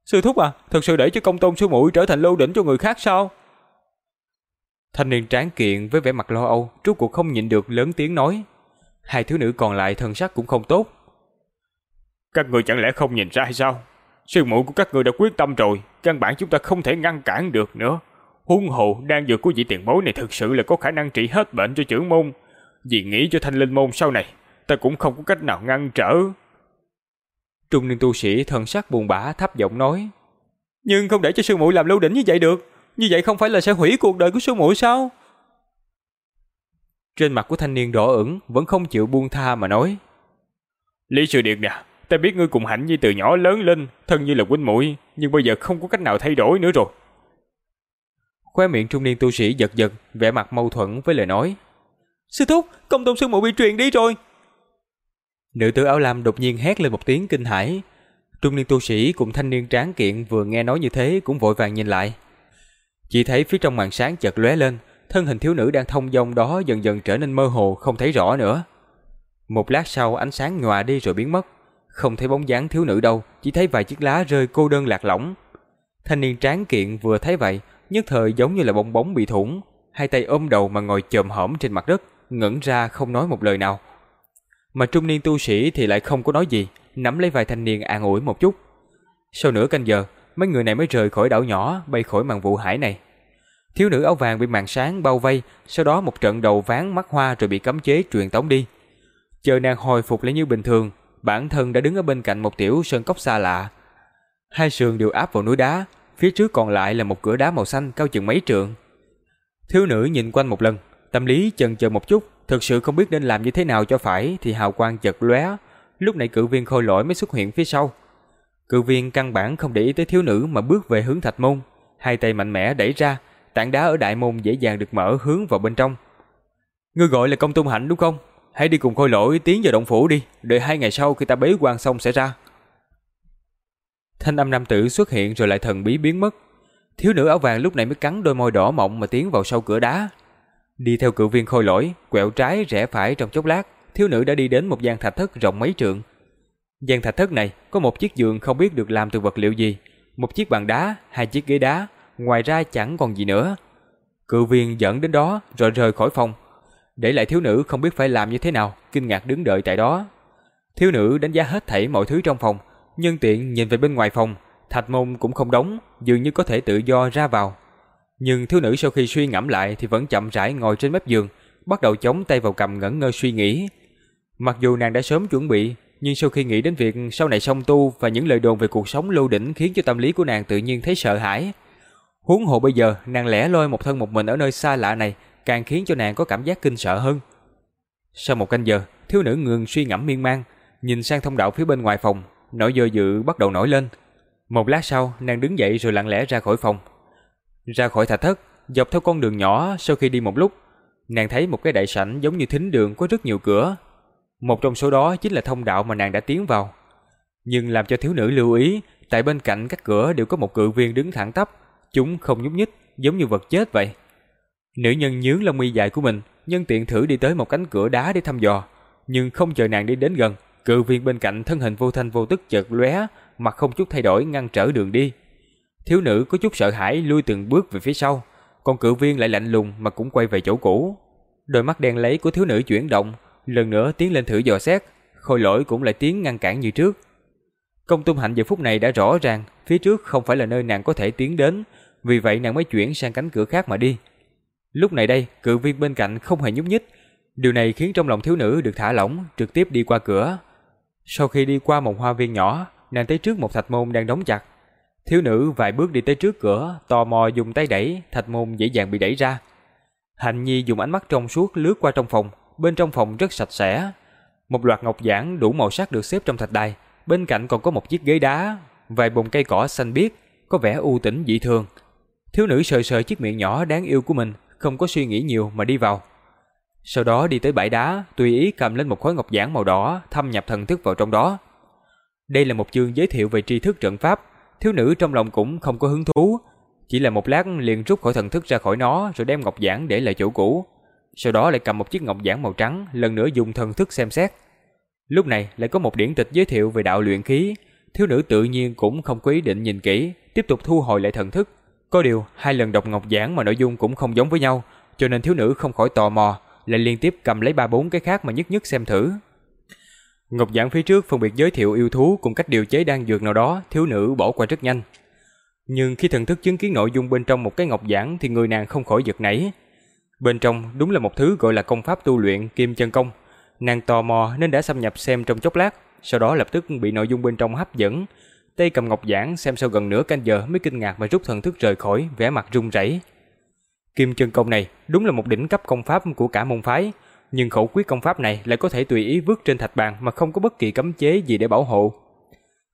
Sư thúc à, thật sự để cho công tôn sư muội trở thành lâu đỉnh cho người khác sao? Thanh niên tráng kiện với vẻ mặt lo âu, rốt cuộc không nhịn được lớn tiếng nói. Hai thiếu nữ còn lại thân sắc cũng không tốt. Các người chẳng lẽ không nhìn ra hay sao? Sư muội của các người đã quyết tâm rồi, căn bản chúng ta không thể ngăn cản được nữa. Huống hồ đang dược của vị tiền bối này thực sự là có khả năng trị hết bệnh cho trưởng môn. Vì nghĩ cho thanh linh môn sau này, ta cũng không có cách nào ngăn trở. Trung niên tu sĩ thần sắc buồn bã thấp giọng nói. Nhưng không để cho sư muội làm lâu đỉnh như vậy được. Như vậy không phải là sẽ hủy cuộc đời của sư muội sao? Trên mặt của thanh niên đỏ ửng vẫn không chịu buông tha mà nói. Lý Sư Điệt nè, ta biết ngươi cùng Hạnh Nhi từ nhỏ lớn lên, thân như là huynh muội, nhưng bây giờ không có cách nào thay đổi nữa rồi. Khóe miệng trung niên tu sĩ giật giật, vẻ mặt mâu thuẫn với lời nói. Sư thúc, công tôn sư muội bị truyền đi rồi. Nữ tử áo lam đột nhiên hét lên một tiếng kinh hãi. Trung niên tu sĩ cùng thanh niên tráng kiện vừa nghe nói như thế cũng vội vàng nhìn lại. Chỉ thấy phía trong màn sáng chợt lóe lên, thân hình thiếu nữ đang thông dong đó dần dần trở nên mơ hồ không thấy rõ nữa. Một lát sau ánh sáng nhòa đi rồi biến mất, không thấy bóng dáng thiếu nữ đâu, chỉ thấy vài chiếc lá rơi cô đơn lạc lõng. Thanh niên tráng kiện vừa thấy vậy, nhất thời giống như là bong bóng bị thủng, hai tay ôm đầu mà ngồi chồm hổm trên mặt đất, ngẩn ra không nói một lời nào. Mà trung niên tu sĩ thì lại không có nói gì, nắm lấy vài thanh niên an ủi một chút. Sau nửa canh giờ, mấy người này mới rời khỏi đảo nhỏ, bay khỏi màn vụ hải này. Thiếu nữ áo vàng bị màn sáng bao vây, sau đó một trận đầu ván mắt hoa rồi bị cấm chế truyền tống đi. Chờ nàng hồi phục lại như bình thường, bản thân đã đứng ở bên cạnh một tiểu sơn cốc xa lạ. Hai sườn đều áp vào núi đá, phía trước còn lại là một cửa đá màu xanh cao chừng mấy trượng. Thiếu nữ nhìn quanh một lần, tâm lý chần chờ một chút, thực sự không biết nên làm như thế nào cho phải thì hào quang chợt lóe, lúc này cự viên khôi lỗi mới xuất hiện phía sau. Cự viên căn bản không để ý tới thiếu nữ mà bước về hướng thạch môn, hai tay mạnh mẽ đẩy ra, tảng đá ở đại môn dễ dàng được mở hướng vào bên trong. Ngươi gọi là công tôn hạnh đúng không? Hãy đi cùng khôi lỗi tiến vào động phủ đi, đợi hai ngày sau khi ta bế quan xong sẽ ra. Thanh âm nam tử xuất hiện rồi lại thần bí biến mất. Thiếu nữ áo vàng lúc này mới cắn đôi môi đỏ mọng mà tiến vào sau cửa đá. Đi theo cự viên khôi lỗi, quẹo trái rẽ phải trong chốc lát, thiếu nữ đã đi đến một gian thạch thất rộng mấy trượng. Gian thạch thất này có một chiếc giường không biết được làm từ vật liệu gì, một chiếc bàn đá, hai chiếc ghế đá, ngoài ra chẳng còn gì nữa. Cự viên dẫn đến đó rồi rời khỏi phòng, để lại thiếu nữ không biết phải làm như thế nào, kinh ngạc đứng đợi tại đó. Thiếu nữ đánh giá hết thảy mọi thứ trong phòng, nhân tiện nhìn về bên ngoài phòng, thạch môn cũng không đóng, dường như có thể tự do ra vào. Nhưng thiếu nữ sau khi suy ngẫm lại thì vẫn chậm rãi ngồi trên mép giường, bắt đầu chống tay vào cầm ngẩn ngơ suy nghĩ. Mặc dù nàng đã sớm chuẩn bị, nhưng sau khi nghĩ đến việc sau này song tu và những lời đồn về cuộc sống lưu đỉnh khiến cho tâm lý của nàng tự nhiên thấy sợ hãi. Huống hồ bây giờ nàng lẻ loi một thân một mình ở nơi xa lạ này càng khiến cho nàng có cảm giác kinh sợ hơn. Sau một canh giờ, thiếu nữ ngừng suy ngẫm miên man, nhìn sang thông đạo phía bên ngoài phòng, nỗi dơ dự bắt đầu nổi lên. Một lát sau, nàng đứng dậy rồi lặng lẽ ra khỏi phòng. Ra khỏi thạch thất, dọc theo con đường nhỏ sau khi đi một lúc, nàng thấy một cái đại sảnh giống như thính đường có rất nhiều cửa. Một trong số đó chính là thông đạo mà nàng đã tiến vào. Nhưng làm cho thiếu nữ lưu ý, tại bên cạnh các cửa đều có một cự viên đứng thẳng tắp, chúng không nhúc nhích, giống như vật chết vậy. Nữ nhân nhướng lông mi dài của mình, nhân tiện thử đi tới một cánh cửa đá để thăm dò, nhưng không chờ nàng đi đến gần, cự viên bên cạnh thân hình vô thanh vô tức chợt lóe, mặt không chút thay đổi ngăn trở đường đi. Thiếu nữ có chút sợ hãi lui từng bước về phía sau, còn cự viên lại lạnh lùng mà cũng quay về chỗ cũ. Đôi mắt đen lấy của thiếu nữ chuyển động, lần nữa tiến lên thử dò xét, khôi lỗi cũng lại tiến ngăn cản như trước. Công tung hạnh giờ phút này đã rõ ràng, phía trước không phải là nơi nàng có thể tiến đến, vì vậy nàng mới chuyển sang cánh cửa khác mà đi. Lúc này đây, cự viên bên cạnh không hề nhúc nhích, điều này khiến trong lòng thiếu nữ được thả lỏng, trực tiếp đi qua cửa. Sau khi đi qua một hoa viên nhỏ, nàng tới trước một thạch môn đang đóng chặt. Thiếu nữ vài bước đi tới trước cửa, tò mò dùng tay đẩy, thạch môn dễ dàng bị đẩy ra. Hạnh Nhi dùng ánh mắt trong suốt lướt qua trong phòng, bên trong phòng rất sạch sẽ. Một loạt ngọc giản đủ màu sắc được xếp trong thạch đài, bên cạnh còn có một chiếc ghế đá, vài bồn cây cỏ xanh biếc, có vẻ u tĩnh dị thường. Thiếu nữ sờ sờ chiếc miệng nhỏ đáng yêu của mình, không có suy nghĩ nhiều mà đi vào. Sau đó đi tới bãi đá, tùy ý cầm lên một khối ngọc giản màu đỏ, thâm nhập thần thức vào trong đó. Đây là một chương giới thiệu về tri thức trận pháp, thiếu nữ trong lòng cũng không có hứng thú, chỉ là một lát liền rút khỏi thần thức ra khỏi nó rồi đem ngọc giản để lại chỗ cũ. Sau đó lại cầm một chiếc ngọc giản màu trắng, lần nữa dùng thần thức xem xét. Lúc này lại có một điển tịch giới thiệu về đạo luyện khí, thiếu nữ tự nhiên cũng không có ý định nhìn kỹ, tiếp tục thu hồi lại thần thức. Có điều, hai lần đọc ngọc giản mà nội dung cũng không giống với nhau, cho nên thiếu nữ không khỏi tò mò, lại liên tiếp cầm lấy ba bốn cái khác mà nhất nhất xem thử. Ngọc giảng phía trước phân biệt giới thiệu yêu thú cùng cách điều chế đan dược nào đó, thiếu nữ bỏ qua rất nhanh. Nhưng khi thần thức chứng kiến nội dung bên trong một cái ngọc giảng thì người nàng không khỏi giật nảy. Bên trong đúng là một thứ gọi là công pháp tu luyện kim chân công. Nàng tò mò nên đã xâm nhập xem trong chốc lát, sau đó lập tức bị nội dung bên trong hấp dẫn. Tay cầm ngọc giản xem sau gần nửa canh giờ mới kinh ngạc mà rút thần thức rời khỏi, vẻ mặt run rẩy. Kim chân công này đúng là một đỉnh cấp công pháp của cả môn phái, nhưng khẩu quyết công pháp này lại có thể tùy ý vứt trên thạch bàn mà không có bất kỳ cấm chế gì để bảo hộ.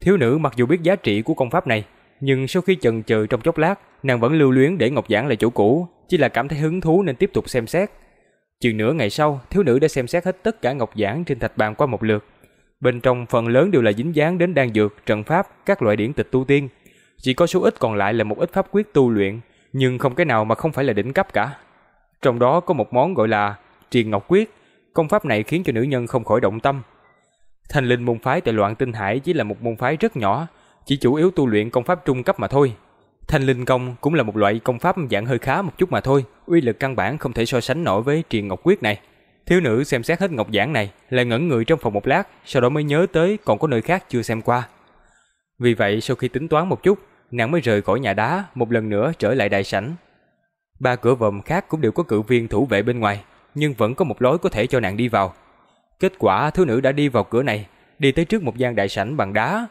Thiếu nữ mặc dù biết giá trị của công pháp này, nhưng sau khi chần chừ trong chốc lát, nàng vẫn lưu luyến để ngọc giản lại chỗ cũ, chỉ là cảm thấy hứng thú nên tiếp tục xem xét. Chừng nửa ngày sau, thiếu nữ đã xem xét hết tất cả ngọc giản trên thạch bàn qua một lượt. Bên trong phần lớn đều là dính dáng đến đan dược, trận pháp, các loại điển tịch tu tiên. Chỉ có số ít còn lại là một ít pháp quyết tu luyện, nhưng không cái nào mà không phải là đỉnh cấp cả. Trong đó có một món gọi là Triền Ngọc Quyết, công pháp này khiến cho nữ nhân không khỏi động tâm. Thành linh môn phái tại loạn tinh hải chỉ là một môn phái rất nhỏ, chỉ chủ yếu tu luyện công pháp trung cấp mà thôi. Thanh linh công cũng là một loại công pháp dạng hơi khá một chút mà thôi, uy lực căn bản không thể so sánh nổi với Triền Ngọc Quyết này. Thiếu nữ xem xét hết ngọc giản này, lại ngẩn người trong phòng một lát, sau đó mới nhớ tới còn có nơi khác chưa xem qua. Vì vậy sau khi tính toán một chút, nàng mới rời khỏi nhà đá, một lần nữa trở lại đại sảnh. Ba cửa vòm khác cũng đều có cự viên thủ vệ bên ngoài, nhưng vẫn có một lối có thể cho nàng đi vào. Kết quả thiếu nữ đã đi vào cửa này, đi tới trước một gian đại sảnh bằng đá.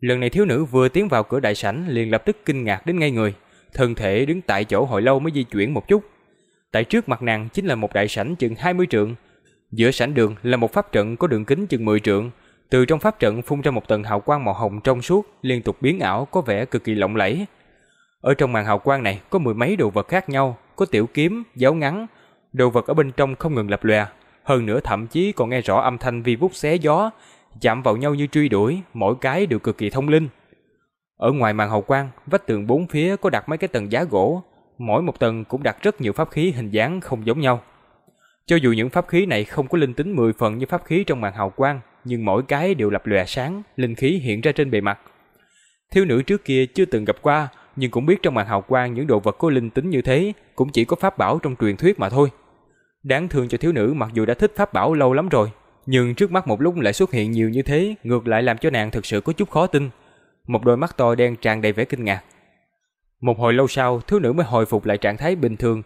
Lần này thiếu nữ vừa tiến vào cửa đại sảnh liền lập tức kinh ngạc đến ngay người, thân thể đứng tại chỗ hồi lâu mới di chuyển một chút. Tại trước mặt nàng chính là một đại sảnh chừng 20 trượng, giữa sảnh đường là một pháp trận có đường kính chừng 10 trượng, từ trong pháp trận phun ra một tầng hào quang màu hồng trong suốt, liên tục biến ảo có vẻ cực kỳ lộng lẫy. Ở trong màn hào quang này có mười mấy đồ vật khác nhau, có tiểu kiếm, giáo ngắn, đồ vật ở bên trong không ngừng lập lòe, hơn nữa thậm chí còn nghe rõ âm thanh vi vút xé gió, chạm vào nhau như truy đuổi, mỗi cái đều cực kỳ thông linh. Ở ngoài màn hào quang, vách tường bốn phía có đặt mấy cái tầng giá gỗ, mỗi một tầng cũng đặt rất nhiều pháp khí hình dáng không giống nhau. Cho dù những pháp khí này không có linh tính 10 phần như pháp khí trong màn hào quang, nhưng mỗi cái đều lập lòe sáng, linh khí hiện ra trên bề mặt. Thiếu nữ trước kia chưa từng gặp qua, nhưng cũng biết trong màn hào quang những đồ vật có linh tính như thế cũng chỉ có pháp bảo trong truyền thuyết mà thôi. Đáng thương cho thiếu nữ mặc dù đã thích pháp bảo lâu lắm rồi, nhưng trước mắt một lúc lại xuất hiện nhiều như thế, ngược lại làm cho nàng thực sự có chút khó tin. Một đôi mắt to đen tràn đầy vẻ kinh ngạc. Một hồi lâu sau, thiếu nữ mới hồi phục lại trạng thái bình thường,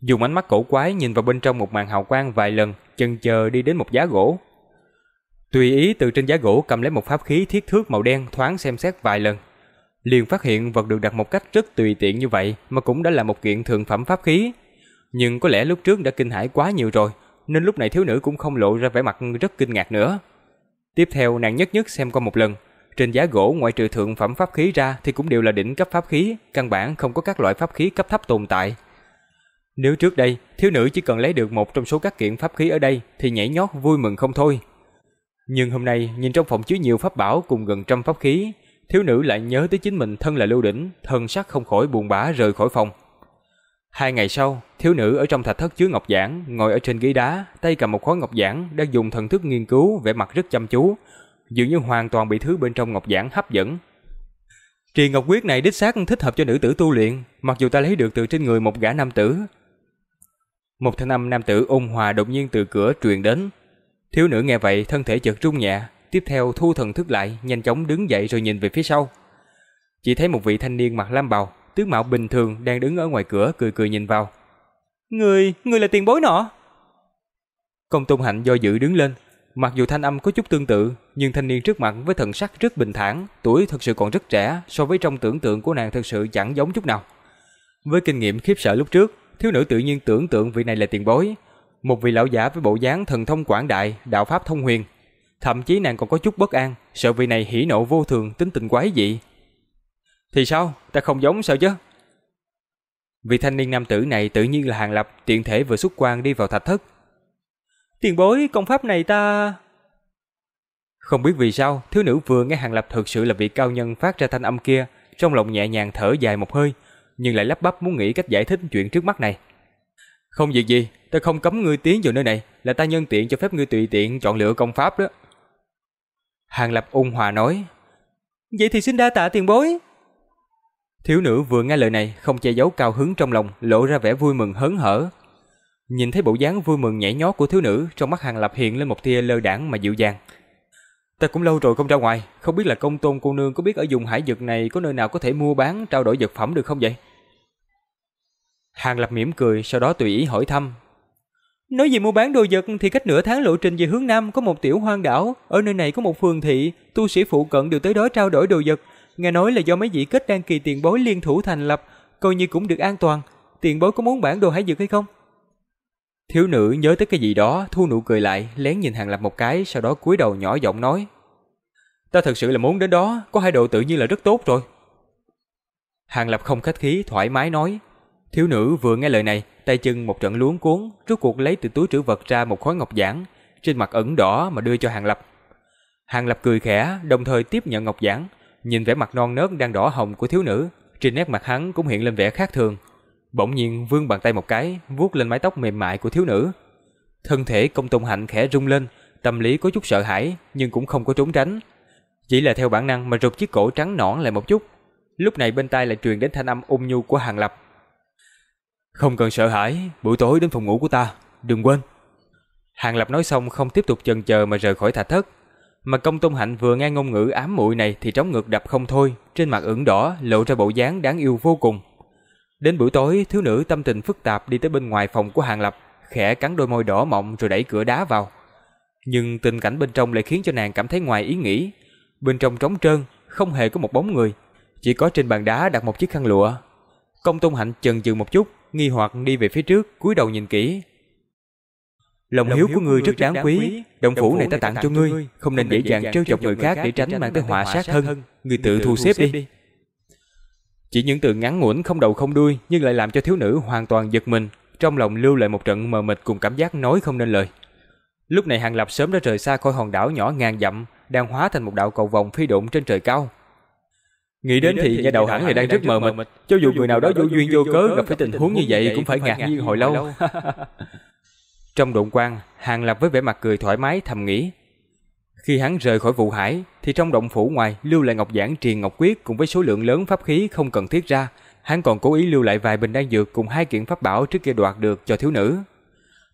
dùng ánh mắt cổ quái nhìn vào bên trong một màn hào quang vài lần, chần chờ đi đến một giá gỗ. Tùy ý từ trên giá gỗ cầm lấy một pháp khí thiết thước màu đen thoáng xem xét vài lần. Liền phát hiện vật được đặt một cách rất tùy tiện như vậy mà cũng đã là một kiện thượng phẩm pháp khí. Nhưng có lẽ lúc trước đã kinh hãi quá nhiều rồi, nên lúc này thiếu nữ cũng không lộ ra vẻ mặt rất kinh ngạc nữa. Tiếp theo nàng nhất nhất xem qua một lần, trên giá gỗ ngoại trừ thượng phẩm pháp khí ra thì cũng đều là đỉnh cấp pháp khí, căn bản không có các loại pháp khí cấp thấp tồn tại. Nếu trước đây, thiếu nữ chỉ cần lấy được một trong số các kiện pháp khí ở đây thì nhảy nhót vui mừng không thôi. Nhưng hôm nay, nhìn trong phòng chứa nhiều pháp bảo cùng gần trăm pháp khí, thiếu nữ lại nhớ tới chính mình thân là lưu đỉnh, thân sắc không khỏi buồn bã rời khỏi phòng. Hai ngày sau, thiếu nữ ở trong thạch thất chứa ngọc giản, ngồi ở trên ghế đá, tay cầm một khối ngọc giản, đang dùng thần thức nghiên cứu, vẻ mặt rất chăm chú, dường như hoàn toàn bị thứ bên trong ngọc giản hấp dẫn. Trì ngọc quyết này đích xác thích hợp cho nữ tử tu luyện, mặc dù ta lấy được từ trên người một gã nam tử. Một thanh âm nam tử ôn hòa đột nhiên từ cửa truyền đến. Thiếu nữ nghe vậy, thân thể chợt rung nhẹ, tiếp theo thu thần thức lại, nhanh chóng đứng dậy rồi nhìn về phía sau. Chỉ thấy một vị thanh niên mặc lam bào, tướng mạo bình thường đang đứng ở ngoài cửa cười cười nhìn vào. Người, người là tiền bối nọ. Công Tôn Hạnh do dự đứng lên, mặc dù thanh âm có chút tương tự, nhưng thanh niên trước mặt với thần sắc rất bình thản, tuổi thật sự còn rất trẻ, so với trong tưởng tượng của nàng thật sự chẳng giống chút nào. Với kinh nghiệm khiếp sợ lúc trước, thiếu nữ tự nhiên tưởng tượng vị này là tiền bối, một vị lão giả với bộ dáng thần thông quảng đại, đạo pháp thông huyền. Thậm chí nàng còn có chút bất an, sợ vị này hỉ nộ vô thường, tính tình quái dị. Thì sao, ta không giống sao chứ? Vị thanh niên nam tử này tự nhiên là hàng lập, tiện thể vừa xuất quan đi vào thạch thất. Tiền bối, công pháp này ta... Không biết vì sao, thiếu nữ vừa nghe hàng lập thực sự là vị cao nhân phát ra thanh âm kia, trong lòng nhẹ nhàng thở dài một hơi, nhưng lại lắp bắp muốn nghĩ cách giải thích chuyện trước mắt này. Không việc gì, ta không cấm ngươi tiến vào nơi này, là ta nhân tiện cho phép ngươi tùy tiện chọn lựa công pháp đó. Hàng Lập ung hòa nói. Vậy thì xin đa tạ tiền bối. Thiếu nữ vừa nghe lời này không che giấu cao hứng trong lòng, lộ ra vẻ vui mừng hớn hở. Nhìn thấy bộ dáng vui mừng nhảy nhót của thiếu nữ, trong mắt Hàng Lập hiện lên một tia lơ đãng mà dịu dàng. Ta cũng lâu rồi không ra ngoài, không biết là công tôn cô nương có biết ở vùng hải vực này có nơi nào có thể mua bán trao đổi vật phẩm được không vậy? Hàng Lập mỉm cười, sau đó tùy ý hỏi thăm. Nói về mua bán đồ vật thì cách nửa tháng lộ trình về hướng Nam có một tiểu hoang đảo, ở nơi này có một phường thị, tu sĩ phụ cận đều tới đó trao đổi đồ vật. Nghe nói là do mấy vị kết đăng kỳ tiền bối liên thủ thành lập, coi như cũng được an toàn. Tiền bối có muốn bản đồ hải dược hay không? Thiếu nữ nhớ tới cái gì đó, thu nụ cười lại, lén nhìn Hàng Lập một cái, sau đó cúi đầu nhỏ giọng nói. Ta thật sự là muốn đến đó, có hai độ tự nhiên là rất tốt rồi. Hàng Lập không khách khí, thoải mái nói. Thiếu nữ vừa nghe lời này, tay chân một trận luống cuốn, rút cuộc lấy từ túi trữ vật ra một khối ngọc giản, trên mặt ẩn đỏ mà đưa cho Hàng Lập. Hàng Lập cười khẽ, đồng thời tiếp nhận ngọc giản, nhìn vẻ mặt non nớt đang đỏ hồng của thiếu nữ, trên nét mặt hắn cũng hiện lên vẻ khác thường. Bỗng nhiên vươn bàn tay một cái, vuốt lên mái tóc mềm mại của thiếu nữ. Thân thể công tôn hạnh khẽ rung lên, tâm lý có chút sợ hãi, nhưng cũng không có trốn tránh. Chỉ là theo bản năng mà rụt chiếc cổ trắng nõn lại một chút. Lúc này bên tai lại truyền đến thanh âm ung nhu của Hàng Lập. Không cần sợ hãi, buổi tối đến phòng ngủ của ta, đừng quên. Hàng Lập nói xong không tiếp tục chần chờ mà rời khỏi thạch thất. Mà công tôn hạnh vừa nghe ngôn ngữ ám muội này thì trống ngực đập không thôi, trên mặt ửng đỏ lộ ra bộ dáng đáng yêu vô cùng. Đến buổi tối, thiếu nữ tâm tình phức tạp đi tới bên ngoài phòng của Hàng Lập, khẽ cắn đôi môi đỏ mọng rồi đẩy cửa đá vào. Nhưng tình cảnh bên trong lại khiến cho nàng cảm thấy ngoài ý nghĩ. Bên trong trống trơn, không hề có một bóng người, chỉ có trên bàn đá đặt một chiếc khăn lụa. Công Tôn Hạnh chần chừ một chút, nghi hoặc đi về phía trước, cúi đầu nhìn kỹ. Lòng hiếu của ngươi rất đáng quý, đồng phủ này ta tặng cho ngươi, không nên dễ dàng trêu chọc người khác để tránh mang tới họa sát thân, ngươi tự thu xếp đi. Chỉ những từ ngắn ngủn không đầu không đuôi nhưng lại làm cho thiếu nữ hoàn toàn giật mình, trong lòng lưu lại một trận mờ mịt cùng cảm giác nói không nên lời. Lúc này Hàng Lập sớm đã rời xa khỏi hòn đảo nhỏ ngàn dặm, đang hóa thành một đạo cầu vòng phi độn trên trời cao. Nghĩ đến thì nhà đầu hẳn là đang rất mờ mịt, cho dù người nào đó vô duyên vô cớ gặp phải tình huống như vậy cũng phải ngạc nhiên hồi lâu. Trong độn quang, Hàng Lập với vẻ mặt cười thoải mái thầm nghĩ, khi hắn rời khỏi vụ hải, thì trong động phủ ngoài lưu lại ngọc giản triền, ngọc quyết cùng với số lượng lớn pháp khí không cần thiết ra. Hắn còn cố ý lưu lại vài bình đan dược cùng hai kiện pháp bảo trước kia đoạt được cho thiếu nữ.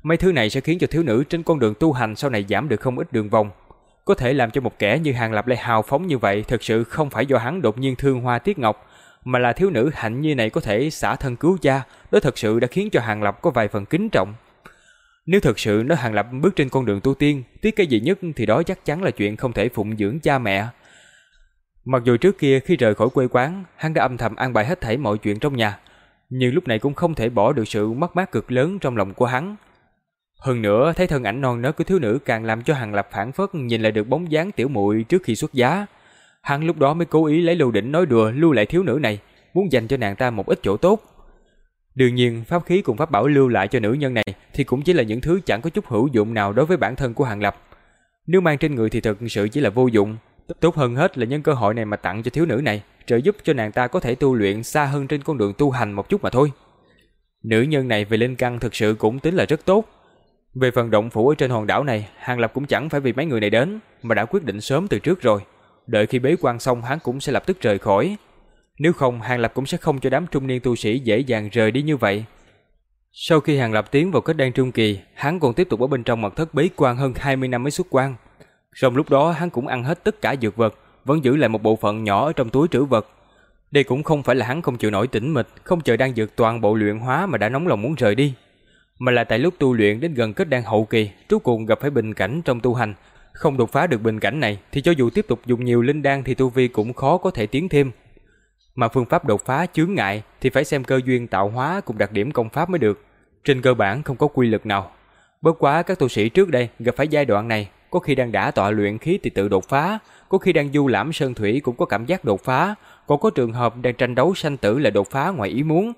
Mấy thứ này sẽ khiến cho thiếu nữ trên con đường tu hành sau này giảm được không ít đường vòng. Có thể làm cho một kẻ như Hàng Lập lại hào phóng như vậy thực sự không phải do hắn đột nhiên thương hoa tiết ngọc, mà là thiếu nữ hạnh như này có thể xả thân cứu cha, đó thật sự đã khiến cho Hàng Lập có vài phần kính trọng. Nếu thật sự nó Hàng Lập bước trên con đường tu tiên, tiếc cái gì nhất thì đó chắc chắn là chuyện không thể phụng dưỡng cha mẹ. Mặc dù trước kia khi rời khỏi quê quán, hắn đã âm thầm an bài hết thảy mọi chuyện trong nhà, nhưng lúc này cũng không thể bỏ được sự mất mát cực lớn trong lòng của hắn. Hơn nữa, thấy thân ảnh non nớt của thiếu nữ càng làm cho Hàng Lập phản phất nhìn lại được bóng dáng tiểu muội trước khi xuất giá. Hắn lúc đó mới cố ý lấy lưu đỉnh nói đùa lưu lại thiếu nữ này, muốn dành cho nàng ta một ít chỗ tốt. Đương nhiên, pháp khí cùng pháp bảo lưu lại cho nữ nhân này thì cũng chỉ là những thứ chẳng có chút hữu dụng nào đối với bản thân của Hàng Lập. Nếu mang trên người thì thực sự chỉ là vô dụng. Tốt hơn hết là nhân cơ hội này mà tặng cho thiếu nữ này, trợ giúp cho nàng ta có thể tu luyện xa hơn trên con đường tu hành một chút mà thôi. Nữ nhân này về linh căn thực sự cũng tính là rất tốt. Về phần động phủ ở trên hòn đảo này, Hàng Lập cũng chẳng phải vì mấy người này đến, mà đã quyết định sớm từ trước rồi. Đợi khi bế quan xong hắn cũng sẽ lập tức rời khỏi. Nếu không, Hàng Lập cũng sẽ không cho đám trung niên tu sĩ dễ dàng rời đi như vậy. Sau khi Hàng Lập tiến vào kết đan trung kỳ, hắn còn tiếp tục ở bên trong mật thất bế quan hơn 20 năm mới xuất quan. Trong lúc đó hắn cũng ăn hết tất cả dược vật, vẫn giữ lại một bộ phận nhỏ ở trong túi trữ vật. Đây cũng không phải là hắn không chịu nổi tĩnh mịch, không chờ đang dược toàn bộ luyện hóa mà đã nóng lòng muốn rời đi, mà là tại lúc tu luyện đến gần kết đan hậu kỳ, rốt cùng gặp phải bình cảnh trong tu hành, không đột phá được bình cảnh này thì cho dù tiếp tục dùng nhiều linh đan thì tu vi cũng khó có thể tiến thêm. Mà phương pháp đột phá chướng ngại thì phải xem cơ duyên tạo hóa cùng đặc điểm công pháp mới được. Trên cơ bản không có quy lực nào. Bất quá các tu sĩ trước đây gặp phải giai đoạn này, có khi đang đã tọa luyện khí thì tự đột phá, có khi đang du lãm sơn thủy cũng có cảm giác đột phá, còn có trường hợp đang tranh đấu sanh tử là đột phá ngoài ý muốn.